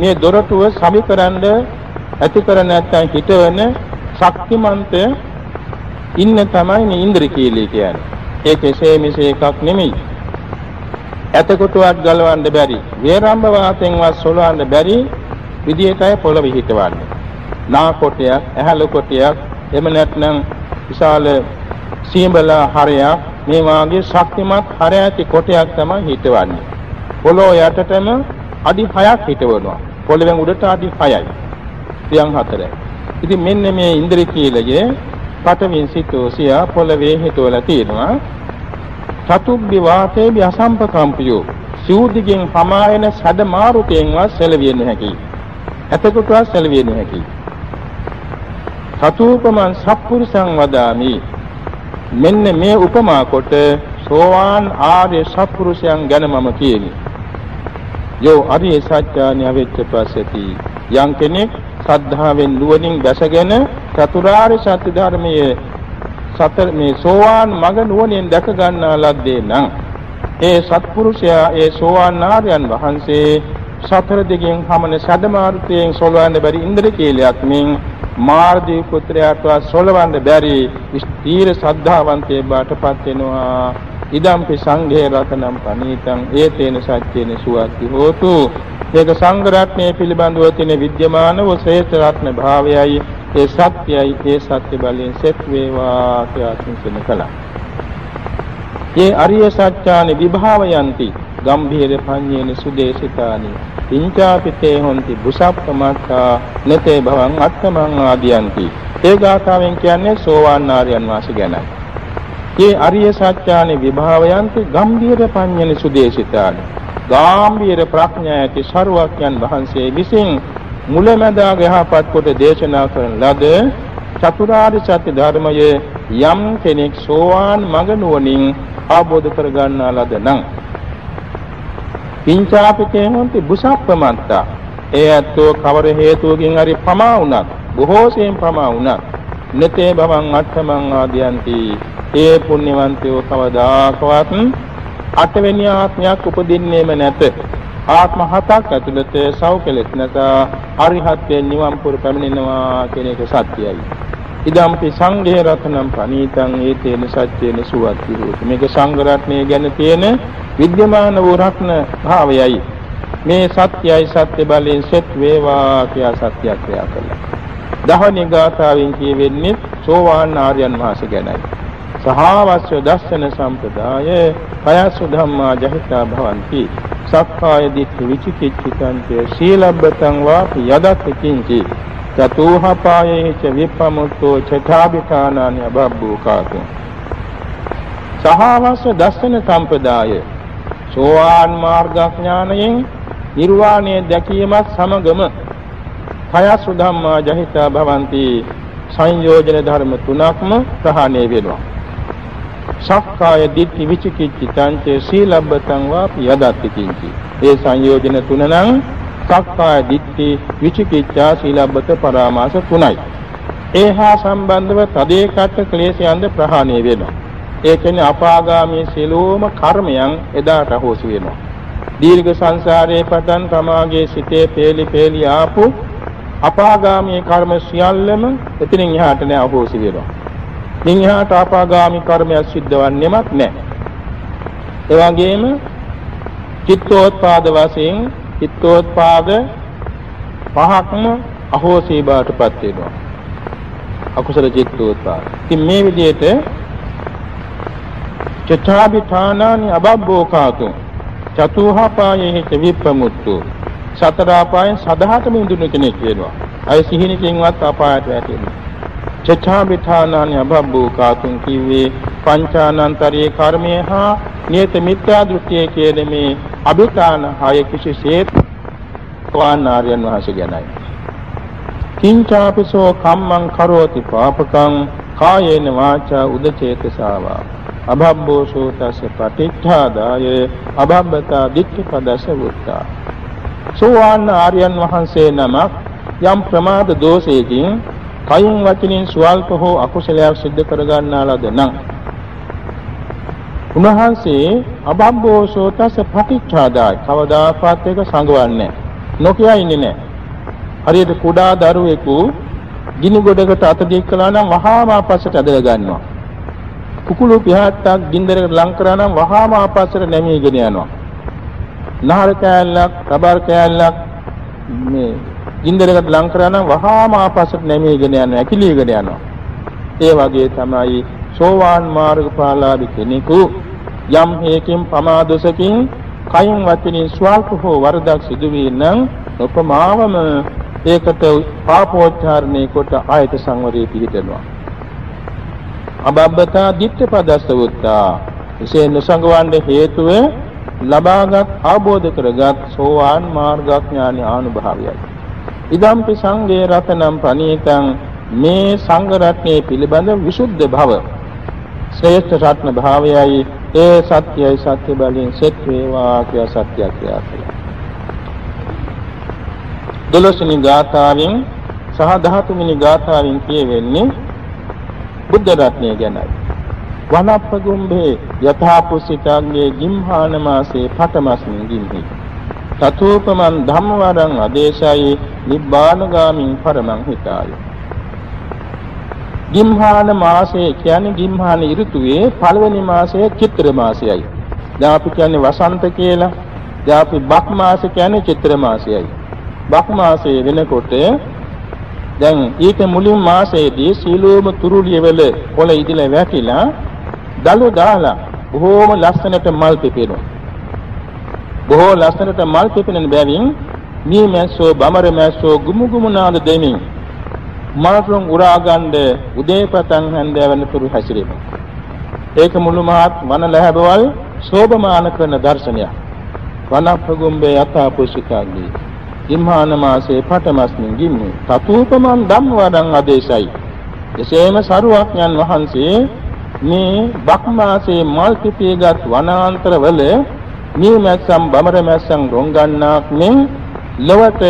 මේ දොරටුව සමීකරන්න ඇති කර නැත්නම් හිටවන ශක්තිමන්ත ඉන්න තමයි මේ ඉන්ද්‍රකීලී කියන්නේ. ඒක එසේ මෙසේ එකක් නෙමෙයි. ඇතකොටුවක් ගලවන්න බැරි, වේරම්භ වාතෙන්වත් සොලවන්න බැරි විදියටයි පොළව හිටවන්නේ. නා කොටයක්, ඇහැල කොටයක්, එහෙම නැත්නම් විශාල සීඹලා හරයක් මේ වාගේ ශක්තිමත් හර ඇති කොටයක් තමයි හිටවන්නේ. පොළොව යටටම අඩි 6ක් හිටවනවා. පොළවෙන් උඩට අඩි 6යි. සියම් 4යි. ඉතින් මෙන්න මේ ඉන්ද්‍රකීලයේ පටවින් සිතෝසියා පොළවේ හිටවලා තියෙනවා. චතුබ්බි වාතේබි අසම්පකම්පියෝ සිවුදිගෙන් පමායන සැඩ මාරුකයෙන්වත් සැලවිය නොහැකි. එතකොටවත් සැලවිය නොහැකි. සතුූපමන් සප්පුරුසං වදාමි මෙන්න මේ උපමා කොට සෝවාන් ආර්ය සත්පුරුෂයන් ගැන මම කියමි. යෝ අරිය සත්‍යානි අවෙච්ච පස්සති යම් කෙනෙක් සද්ධාවෙන් නුවණින් දැසගෙන චතුරාර්ය සත්‍ය ධර්මයේ සතර මේ සෝවාන් මග නුවණින් දැක ගන්නා ලද්දේ නම් ඒ සත්පුරුෂයා ඒ සෝවාන් ආර්යයන් වහන්සේ සතර දිගෙන් හමන සදමාරුතයෙන් සොලවන්න බැරි ඉන්ද්‍ර කීලයක් මින් මාර්දී පුත්‍රයාට සොලවන්න බැරි ස්ථීර ශ්‍රද්ධාවන්තයෙක් බාටපත් වෙනවා. ඉදම්පි සංඝේ රතනම් පනීතං ඒතේන සත්‍යේන සුවති හෝතු. ඒක සංඝ රත්නයේ පිළිබඳව තියෙන විද්‍යමාන වූ ශ්‍රේෂ්ඨ රත්න භාවයයි. ඒ සත්‍යයි ඒ සත්‍ය බලයෙන් සෙත් වේවා කියලා සිතන කළා. ඒ අරිය සත්‍යානි විභාවයන්ති. ගම්භීර පඤ්ඤේන සුදේශිතානි. පින්චාපිතේ හොಂತಿ බුසප්පමත්තා නතේ භවං අත්තමං ආදියන්ති. ඒ ගාථාවෙන් කියන්නේ සෝවාන් ආර්යයන් වහන්සේ ගැනයි. මේ අරිය සත්‍යානි විභාවයන්ති ගම්භීර පඤ්ඤේන සුදේශිතානි. ගාම්භීර ප්‍රඥා ඇති ශරුවක්යන් වහන්සේ විසින් මුලැමැදාග යහපත් කොට දේශනා කරන ලද චතුරාර්ය සත්‍ය ධර්මයේ යම් කෙනෙක් සෝවාන් මඟ නුවණින් අවබෝධ කර ගන්නා ලද නම් පින්චාපිතේ හොන්ති බුසප්පමත්තා ඒ ඇත්තෝ කවර හේතුවකින් හරි පමා වුණත් බොහෝසෙන් පමා වුණත් නතේ භවං අට්ඨමං ආදියන්ති. ඒ පුණ්‍යවන්තයෝ කවදාකවත් අටවෙනි ආත්මයක් උපදින්නේම නැත. ආත්ම හතක් ඇතුළත සෞඛලෙත් නැත අරිහත්යෙන් නිවන් පුර පැමිණෙනවා කියන එක සත්‍යයි. ඉදම්පි සංඝේ රත්නම් ප්‍රණීතං ඒතේන සත්‍යේන සුවත්ති හෝති. මේක සංඝ රත්නය ගැන තියෙන විද්‍යමාන වූ රත්න භාවයයි. මේ සත්‍යයි සත්‍ය බලයෙන් සෙත් වේවා කියා සත්‍ය ක්‍රියා කළා. දහවනි ගාථාවෙන් කියවෙන්නේ සෝවාන් ආර්යයන් වහන්සේ ගැනයි. සහවස්ස දස්සන සම්පදාය පයසු ධම්මා ජහිතා භවಂತಿ. සක්කාය දිට්ඨි විචිකිච්ඡිතං සීලබ්බතං වාපි යදත් කිංචි. චතුහපායේ ච විප්පමුත්තෝ චථාபிතානානි අබබ්බෝකාතු සහවස්ස දස්සන සම්පදාය. සෝවාන් මාර්ගඥානයෙන් නිර්වාණය දැකීමත් සමගම කයසු ධම්මා ජහිතා භවಂತಿ සංයෝජන ධර්ම තුනක්ම ප්‍රහාණය වෙනවා. සක්කාය දිට්ඨි විචිකිච්ඡිතං ච සීලබ්බතං වාපි යදත්ති කිංචි. ඒ සංයෝජන තුන නම් සක්කාය දිට්ඨි විචිකිච්ඡා සීලබ්බත පරාමාස තුනයි. ඒ හා සම්බන්ධව තදේකට ක්ලේශයන්ද ප්‍රහාණය වෙනවා. ඒ කියන්නේ අපාගාමී සියලුම කර්මයන් එදාට අහෝසි වෙනවා. දීර්ඝ සංසාරයේ පටන් තමාගේ සිතේ පේලි පේලි ආපු අපාගාමී කර්ම සියල්ලම එතනින් එහාට නෑ අහෝසි වෙනවා. මින් එහාට අපාගාමී කර්මයක් සිද්ධවන්නේමත් නෑ. ඒ වගේම චිත්තෝත්පාද වශයෙන් චිත්තෝත්පාද පහක්ම අහෝසි බාටපත් වෙනවා. අකුසල චිත්තෝත්පාද. ඉතින් මේ විදිහට චත්තාபிඨානානි අබබ්බෝකාතු චතුහපායෙහි විප්පමුත්තු සතර අපායන් සදහටම ඉඳුණු කෙනෙක් වෙනවා. අය සිහිනකින්වත් අපායට වැටෙන්නේ. චත්තාபிඨානානි අබබ්බෝකාතුන් කිව්වේ පංචානන්තරයේ කර්මය හා නියත මිත්‍යා දෘෂ්ටිය කියන මේ අභිඨාන හය කිසිසේත් වානාර්යයන් වහන්සේ ගැනයි. කිංචාපිසෝ කම්මං කරෝති පාපකං කායේන වාචා උදචේතසාවා අභබ්බෝ සෝතස පටිච්ඡාදාය අභබ්බතා දික්ඛපදස වුත්තා සෝවාන් ආර්යයන් වහන්සේ නමක් යම් ප්‍රමාද දෝෂයකින් කයින් වචනින් ස්වල්ප හෝ අකුසලයක් සිද්ධ කරගන්නා ලද නම් උන්වහන්සේ අභබ්බෝ සෝතස පටිච්ඡාදාය කවදාකවත් එක සංගවන්නේ නොකිය ඉන්නේ නැහැ හරියට කුඩා දරුවෙකු ගිනි ගොඩකට අත දික් කළා නම් වහාම ආපස්සට ඇදලා ගන්නවා. කුකුළු පිහාට්ටක් ගින්දරකට ලං කරා නම් වහාම ආපස්සට නැමීගෙන යනවා. නහර කෑල්ලක්, රබර් කෑල්ලක් මේ ගින්දරකට ලං කරා නම් වහාම ආපස්සට නැමීගෙන යනවා, ඇකිලීගෙන යනවා. ඒ වගේ තමයි සෝවාන් මාර්ගඵලාභි කෙනෙකු යම් හේකින් පමාදොසකින් කයින් වචනින් ස්වල්ප හෝ වරදක් සිදු වී නම් උපමාවම ඒකට පාපෝච්චාරණය කොට ආයත සංවරයේ පිහිටනවා. අබබ්බතා දිට්ඨ පදස්ස වුත්තා. එසේ නොසංගවන්න හේතුව ලබාගත් ආબોධ කරගත් සෝවාන් මාර්ගඥාන ආනුභාවයයි. ඉදම්පි සංඝේ රතනම් ප්‍රණීතං මේ සංඝ රත්නයේ පිළිබඳ විසුද්ධ භව ශ්‍රේෂ්ඨ රත්න භාවයයි ඒ සත්‍යයි සත්‍ය බලයෙන් සෙත් වේවා කිය සත්‍යයක් ක්‍රියා දොළොස්වෙනි ගාථාවෙන් සහ 13 වෙනි ගාථාවෙන් කියවෙන්නේ බුද්ධ රත්නය ගැනයි. වනප්පගුම්භේ යථාපුසිතාංගේ ගිම්හාන මාසේ පඨමස්මින් ගිම්හි. තතෝපමන් ධම්මවරං අදේශයි නිබ්බානගාමින් පරමං හිතාය. ගිම්හාන මාසය කියන්නේ ගිම්හාන ඍතුවේ පළවෙනි මාසය චිත්‍ර මාසයයි. දැන් අපි කියන්නේ වසන්ත කියලා. දැන් අපි බක් මාස කියන්නේ චිත්‍ර මාසයයි. බක් මාසයේ වෙනකොට දැන් ඊට මුලින් මාසයේදී සීලෝම තුරුලිය වල පොළ ඉදිලා වැටිලා දලු දාලා බොහෝම ලස්සනට මල් පිපෙනවා. බොහෝ ලස්සනට මල් පිපෙන බැවින් මේ මැස්සෝ බමර මැස්සෝ ගුමු ගුමු නාද දෙමින් මල්රුන් උරාගන්න උදේ පටන් හැන්දෑව වෙනතුරු හැසිරෙනවා. ඒක මුළු මහත් වන ලැබවල් ශෝභමාන කරන දර්ශනයක්. වනප්‍රගුම්බේ යථාපුසිකාග්‍රී ඉම්හාන මාසේ පඨමස්මින් ගිම්මු තතුූපමන් ධම්මවදං ආදේශයි එසේම සරුවක්ඥන් වහන්සේ මේ බක් මාසේ මල් පිපියගත් වනාන්තරවල මේ මැස්සම් බමර මැස්සම් රොංගන්නාක් මෙන් ලොවට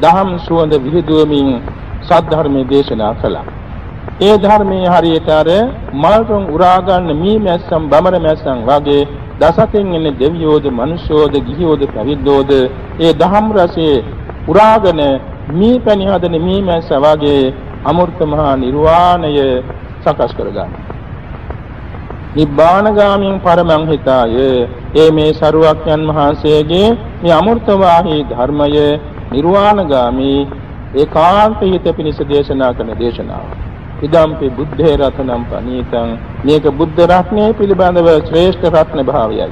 දහම් සුවඳ විහිදුවමින් සද්ධර්මයේ දේශනා කළා. ඒ ධර්මයේ හරියට අර මල්රුන් උරා ගන්න මී මැස්සම් බමර මැස්සම් වගේ දසතෙන් එන දෙවියෝද මනුෂ්‍යෝද ගිහියෝද පැවිද්දෝද ඒ දහම් රසයේ උරාගෙන මී පැණි හදන මී මැස්ස වගේ අමෘත මහා නිර්වාණය සකස් කරගන්න. නිබ්බානගාමීන් පරමං හිතාය ඒ මේ සරුවක්යන් වහන්සේගේ මේ අමෘත වාහී ධර්මය නිර්වාණගාමී ඒකාන්ත හිත පිණිස දේශනා කරන දේශනාව. ඉදම්පි බුද්ධේ රතනම් පනීතං මේක බුද්ධ රත්නයේ පිළිබඳව ශ්‍රේෂ්ඨ රත්න භාවයයි.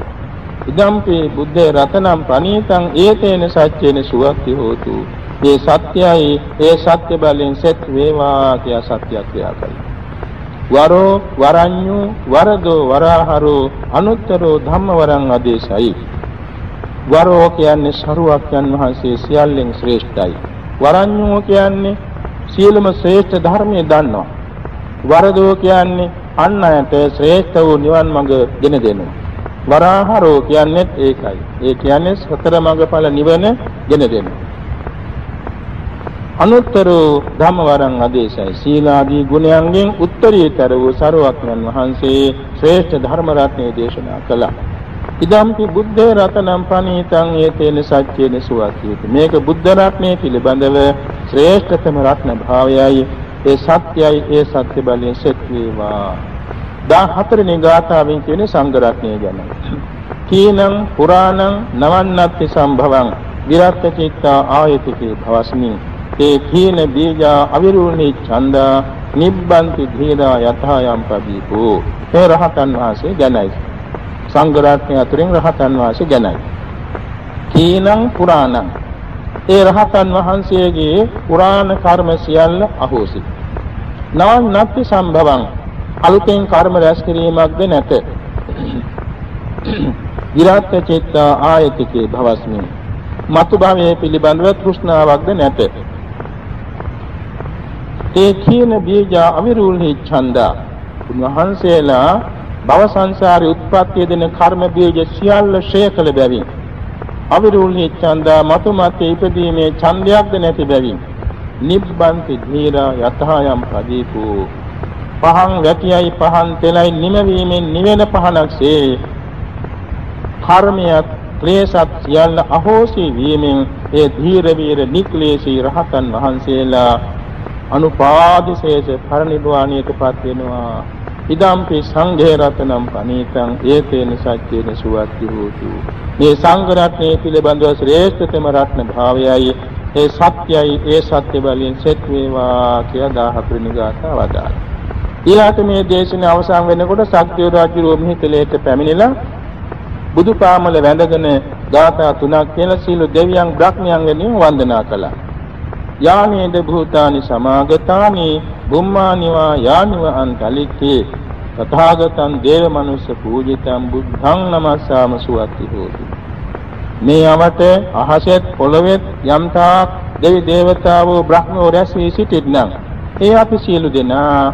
ඉදම්පි බුද්ධේ රතනම් පනීතං ඒතේන සත්‍යේන සුවක්ති හෝතු. මේ සත්‍යයි ඒ සත්‍ය බලෙන් සෙත් වේවා කිය සත්‍යයක් ක්‍රියා කරයි. වරෝ වරඤ්ඤු වරදෝ වරහරෝ අනුත්තරෝ ධම්මවරං ආදේශයි. වරෝ කියන්නේ සරුවක්යන් වහන්සේ සියල්ලෙන් ශ්‍රේෂ්ඨයි. වරඤ්ඤු කියන්නේ සියලුම ශ්‍රේෂ්ඨ ධර්මයේ දන්නවා. වරදෝ කියන්නේ අන් අයට ශ්‍රේෂ්ඨ වූ නිවන් මඟ ගෙන දෙනවා. වරාහරෝ කියන්නේත් ඒකයි. ඒ කියන්නේ සතර මඟඵල නිවන ගෙන දෙනවා. අනුත්තර ධම්මවරං ආදේශයි සීලාදී ගුණයන්ගෙන් උත්තරීතර වූ සරුවක්ඥන් වහන්සේ ශ්‍රේෂ්ඨ ධර්ම රත්නයේ දේශනා කළා. ඉදම්පි බුද්ධ රතනම් පනීතං ඒතේන සත්‍යේන සුවාකීති. මේක බුද්ධ රත්නයේ පිළිබඳව ශ්‍රේෂ්ඨතම රත්න භාවයයි. ඒ සත්‍යයි ඒ සත්‍ය බලයෙන් සෙත් වේවා. 14 වෙනි ගාථාවෙන් කියන්නේ සංඝ රත්නය ගැන. කීනං පුරාණං නවන්නත්ති සම්භවං විරත් චිත්තා ආයතිකේ භවස්මින්. තේ කීන බීජා අවිරුණි ඡන්දා නිබ්බන්ති ධීරා යථායම් පදීපෝ. ඒ රහතන් වහන්සේ ගැනයි. සංඝ රත්නය අතරින් රහතන් වහන්සේ ගැනයි. කීනං පුරාණං ඒ රහතන් වහන්සේගේ පුරාණ කර්ම සියල්ල අහෝසි. නවන් නැති සම්භවං අලුතෙන් කර්ම රැස් කිරීමක්ද නැත. විරාත් චිත්ත ආයතිකේ භවස්මි. මතු භවයේ පිළිබඳව තෘෂ්ණාවක්ද නැත. ඒ කීන බීජ අවිරුල්හි ඡන්දා උන්වහන්සේලා භව සංසාරේ උත්පත්ති දෙන කර්ම බීජ සියල්ල ෂය කළ බැවින්. අවිරුල්හි ඡන්දා මතු මතේ ඉපදීමේ ඡන්දයක්ද නැති බැවින්. නිබ්බන්ති ධීරා යතහායම් පදීපෝ පහන් වැටියයි පහන් තෙලයි නිමවීමෙන් නිවෙන පහනක්සේ කර්මයක් ක්ලේශත් සියල්ල අහෝසි වීමෙන් ඒ ධීර වීර නික්ලේශී රහතන් වහන්සේලා අනුපාදිශේෂ පරිනිර්වාණයටපත් වෙනවා. ඉදම්පි සංඝේ රතනම් පනීතං ඒතේන සත්‍යේන සුවත්ති හෝතු. මේ සංඝ රත්නයේ පිළිබඳව ශ්‍රේෂ්ඨතම රත්න භාවයයි. ඒ සත්‍යයි ඒ සත්‍ය බලයෙන් සෙත් වේවා කියලා 14 වෙනි ගාථාව වදාළා. ඊළාට මේ දේශනේ අවසන් වෙනකොට සක්තිය රාජ්‍ය මිහිතලයට පැමිණිලා බුදුපාමල වැඳගෙන ගාථා තුනක් කියලා සීල දෙවියන් බ්‍රහ්මයන් වෙනුවෙන් වන්දනා කළා. යානේද භූතානි සමාගතානි බුම්මානිවා යානිව අන්තලික්කේ තථාගතං දේව මනුස්ස පූජිතං බුද්ධං නමස්සාම සුවති හෝති. මේ යමත අහසෙත් පොළොවෙත් යම්තා දෙවි දේවතාවෝ බ්‍රහ්මෝ රැස් වී සිටින්නම් ඒ අපි සියලු දෙනා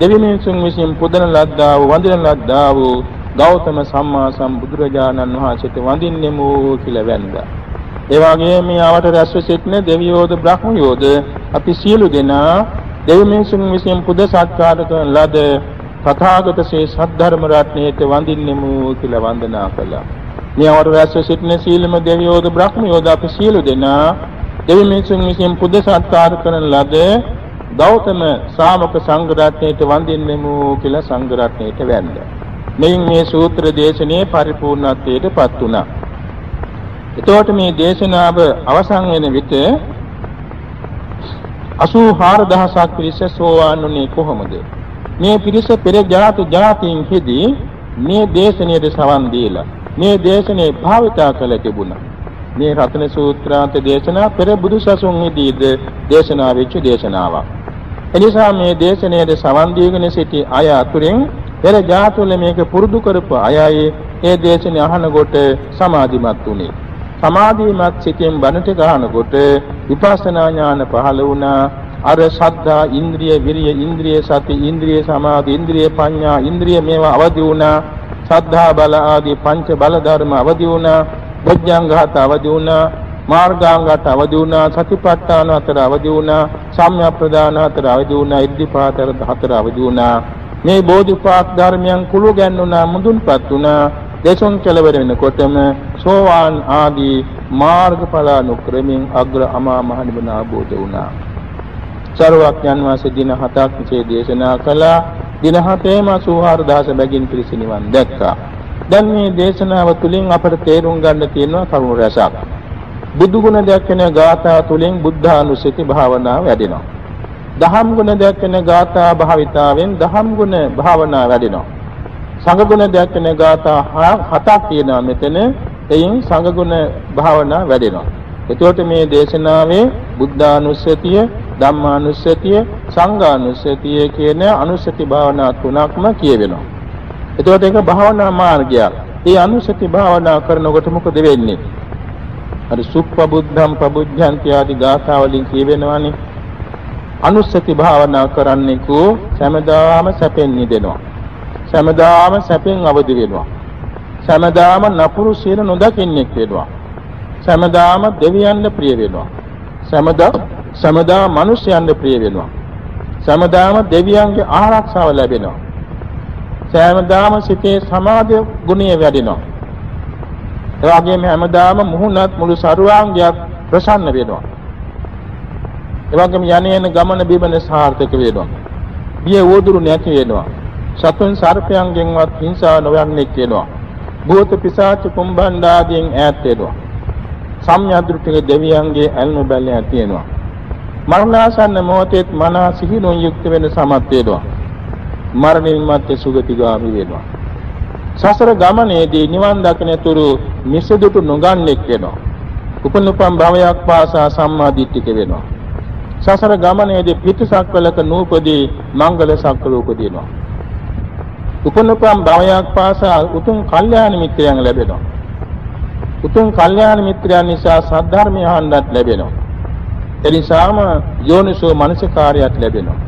දෙවි මිනිසුන් විසින් පුදන ලද්දා වූ වඳින ලද්දා වූ ගෞතම සම්මා සම්බුදුරජාණන් වහන්සේට වඳින්නෙමු කියලා වැන්දා. ඒ වගේම මේ ආවට රැස්ව සිටින දෙවියෝද බ්‍රහ්මයෝද අපි සියලු දෙනා දෙවි මිනිසුන් විසින් පුද සත්කාර කරන ලද තථාගත ශ්‍රී සද්ධර්ම රත්නයේට වඳින්නෙමු කියලා වන්දනා කළා. මේ ආවට රැස්ව සිටින සීලම දෙවියෝද බ්‍රහ්මයෝද අපි සියලු දෙනා දෙවි මිනිසුන් විසින් පුද සත්කාර කරන ලද ගෞතම ශ්‍රාමක සංඝ රත්නයේට වඳින්නෙමු කියලා සංඝ රත්නයේට වැන්දා. මෙයින් මේ සූත්‍ර දේශනාවේ පරිපූර්ණත්වයට පත් වුණා. එතකොට මේ දේශනාව අවසන් වෙන විට 84000ක් පිරිස සෝවාන් වුණේ කොහොමද? මේ පිරිස පෙර ජාති ජාතීන් හිදී මේ දේශනාවේ සවන් දීලා මේ දේශනේ භාවිතා කළ තිබුණා. මේ රතන සූත්‍රාන්ත දේශනා පෙර බුදුසසුන් හිදීද දේශනා වෙච්ච දේශනාවක්. එනිසා මේ දේශනාවේ සවන් දීගෙන සිටි අය අතුරින් පෙර ජාතුල මේක පුරුදු කරපු අයයි ඒ දේශනේ අහනකොට සමාධිමත් වුණේ. සමාධිමත් සිතෙන් බණට ගහනකොට විපස්සනා ඥාන පහළ වුණා. අර ශ්‍රද්ධා ඉන්ද්‍රිය විරිය ඉන්ද්‍රිය සති ඉන්ද්‍රිය සමාධි ඉන්ද්‍රිය පඤ්ඤා ඉන්ද්‍රිය මේවා අවදි වුණා. ශ්‍රද්ධා බල ආදී පංච බල ධර්ම අවදි වුණා. බොජ්ජංගහත අවදි වුණා. මාර්ගාංගට අවදි වුණා. සතිපට්ඨාන හතර අවදි වුණා. සම්‍යක් ප්‍රදාන හතර අවදි වුණා. ඉද්ධිපාතර හතර අවදි වුණා. මේ බෝධිපාක් ධර්මයන් කුළු ගැන්නුණා මුදුන්පත් වුණා. දේශොන් කෙලවර වෙනකොටම සෝවාන් ආදී මාර්ගඵල අනුක්‍රමෙන් අග්‍ර අමා මහ නිවන ආબોධ වුණා. සර්වඥන් වහන්සේ දින හතක් විසේ දේශනා කළා. දින හතේම 84000 බැගින් පිරිස නිවන් දැක්කා. දැන් මේ දේශනාව තුළින් අපට තේරුම් ගන්න තියෙනවා කරුණු රසක්. බුදු ගුණ දැක්කෙන ගාථා තුළින් බුද්ධානුස්සති භාවනාව වැඩෙනවා. දහම් ගුණ දැක්කෙන ගාථා භාවිතාවෙන් දහම් ගුණ භාවනාව වැඩෙනවා. සංගුණ දැක්කෙන ගාථා හතක් තියෙනවා මෙතන. එයින් සංගුණ භාවනා වැඩෙනවා. එතකොට මේ දේශනාවේ බුද්ධානුස්සතිය, ධම්මානුස්සතිය, සංඝානුස්සතිය කියන අනුස්සති භාවනා තුනක්ම කියවෙනවා. එතකොට ඒක භාවනා මාර්ගයක්. මේ අනුස්සති භාවනා කරනකොට මොකද වෙන්නේ? අර සුප්පබුද්ධම් පබුද්ධන්ති ආදී ගාථා වලින් කියවෙනවානේ. අනුස්සති භාවනා කරන්නේ කෝ සෑමදාම සැපෙන් නිදෙනවා. සමදාම සැපෙන් අවදි වෙනවා. සමදාම නපුරු සීල නොදකින්නෙක් වෙනවා. සමදාම දෙවියන්ට ප්‍රිය වෙනවා. සමදා සමදා මිනිසයන්ට ප්‍රිය වෙනවා. සමදාම දෙවියන්ගේ ආරක්ෂාව ලැබෙනවා. සෑමදාම සිතේ සමාධි ගුණය වැඩෙනවා. ඒ වගේම හැමදාම මුහුණත් මුළු සරුවාංගයක් ප්‍රසන්න වෙනවා. ඒ වගේම යන්නේන ගමන බිමන සාර්ථක වෙනවා. බිය වෝදුරු නැති වෙනවා. සතුන් සර්පයන්ගෙන්වත් හිංසා නොවන්නේක් වෙනවා. භූත පිසාච කුම්බණ්ඩාදීන් ඈත් වෙනවා. සම්යද්ෘතික දෙවියන්ගේ ඇල්ම බැල්ල ඇති වෙනවා. මරණාසන්න මොහොතේත් මනස සිහිනුන් යුක්ත වෙන සමත් වෙනවා. මරණින් මත්තේ සුගතිගාමි වෙනවා. සසර ගමනේදී නිවන් දකිනතුරු මිසදුටු නොගන්නෙක් වෙනවා. උපනුපම් භවයක් පාසා සම්මාදිට්ඨික වෙනවා. සසර ගමනේදී පිටසක්වලක නූපදී මංගල සක්වල උපදිනවා. උපනුපම් භවයක් පාසා උතුම් කල්යාණ මිත්‍රයන් ලැබෙනවා. උතුම් කල්යාණ මිත්‍රයන් නිසා සද්ධර්මය අහන්නත් ලැබෙනවා. එනිසාම යෝනිසෝ මනසිකාරයත් ලැබෙනවා.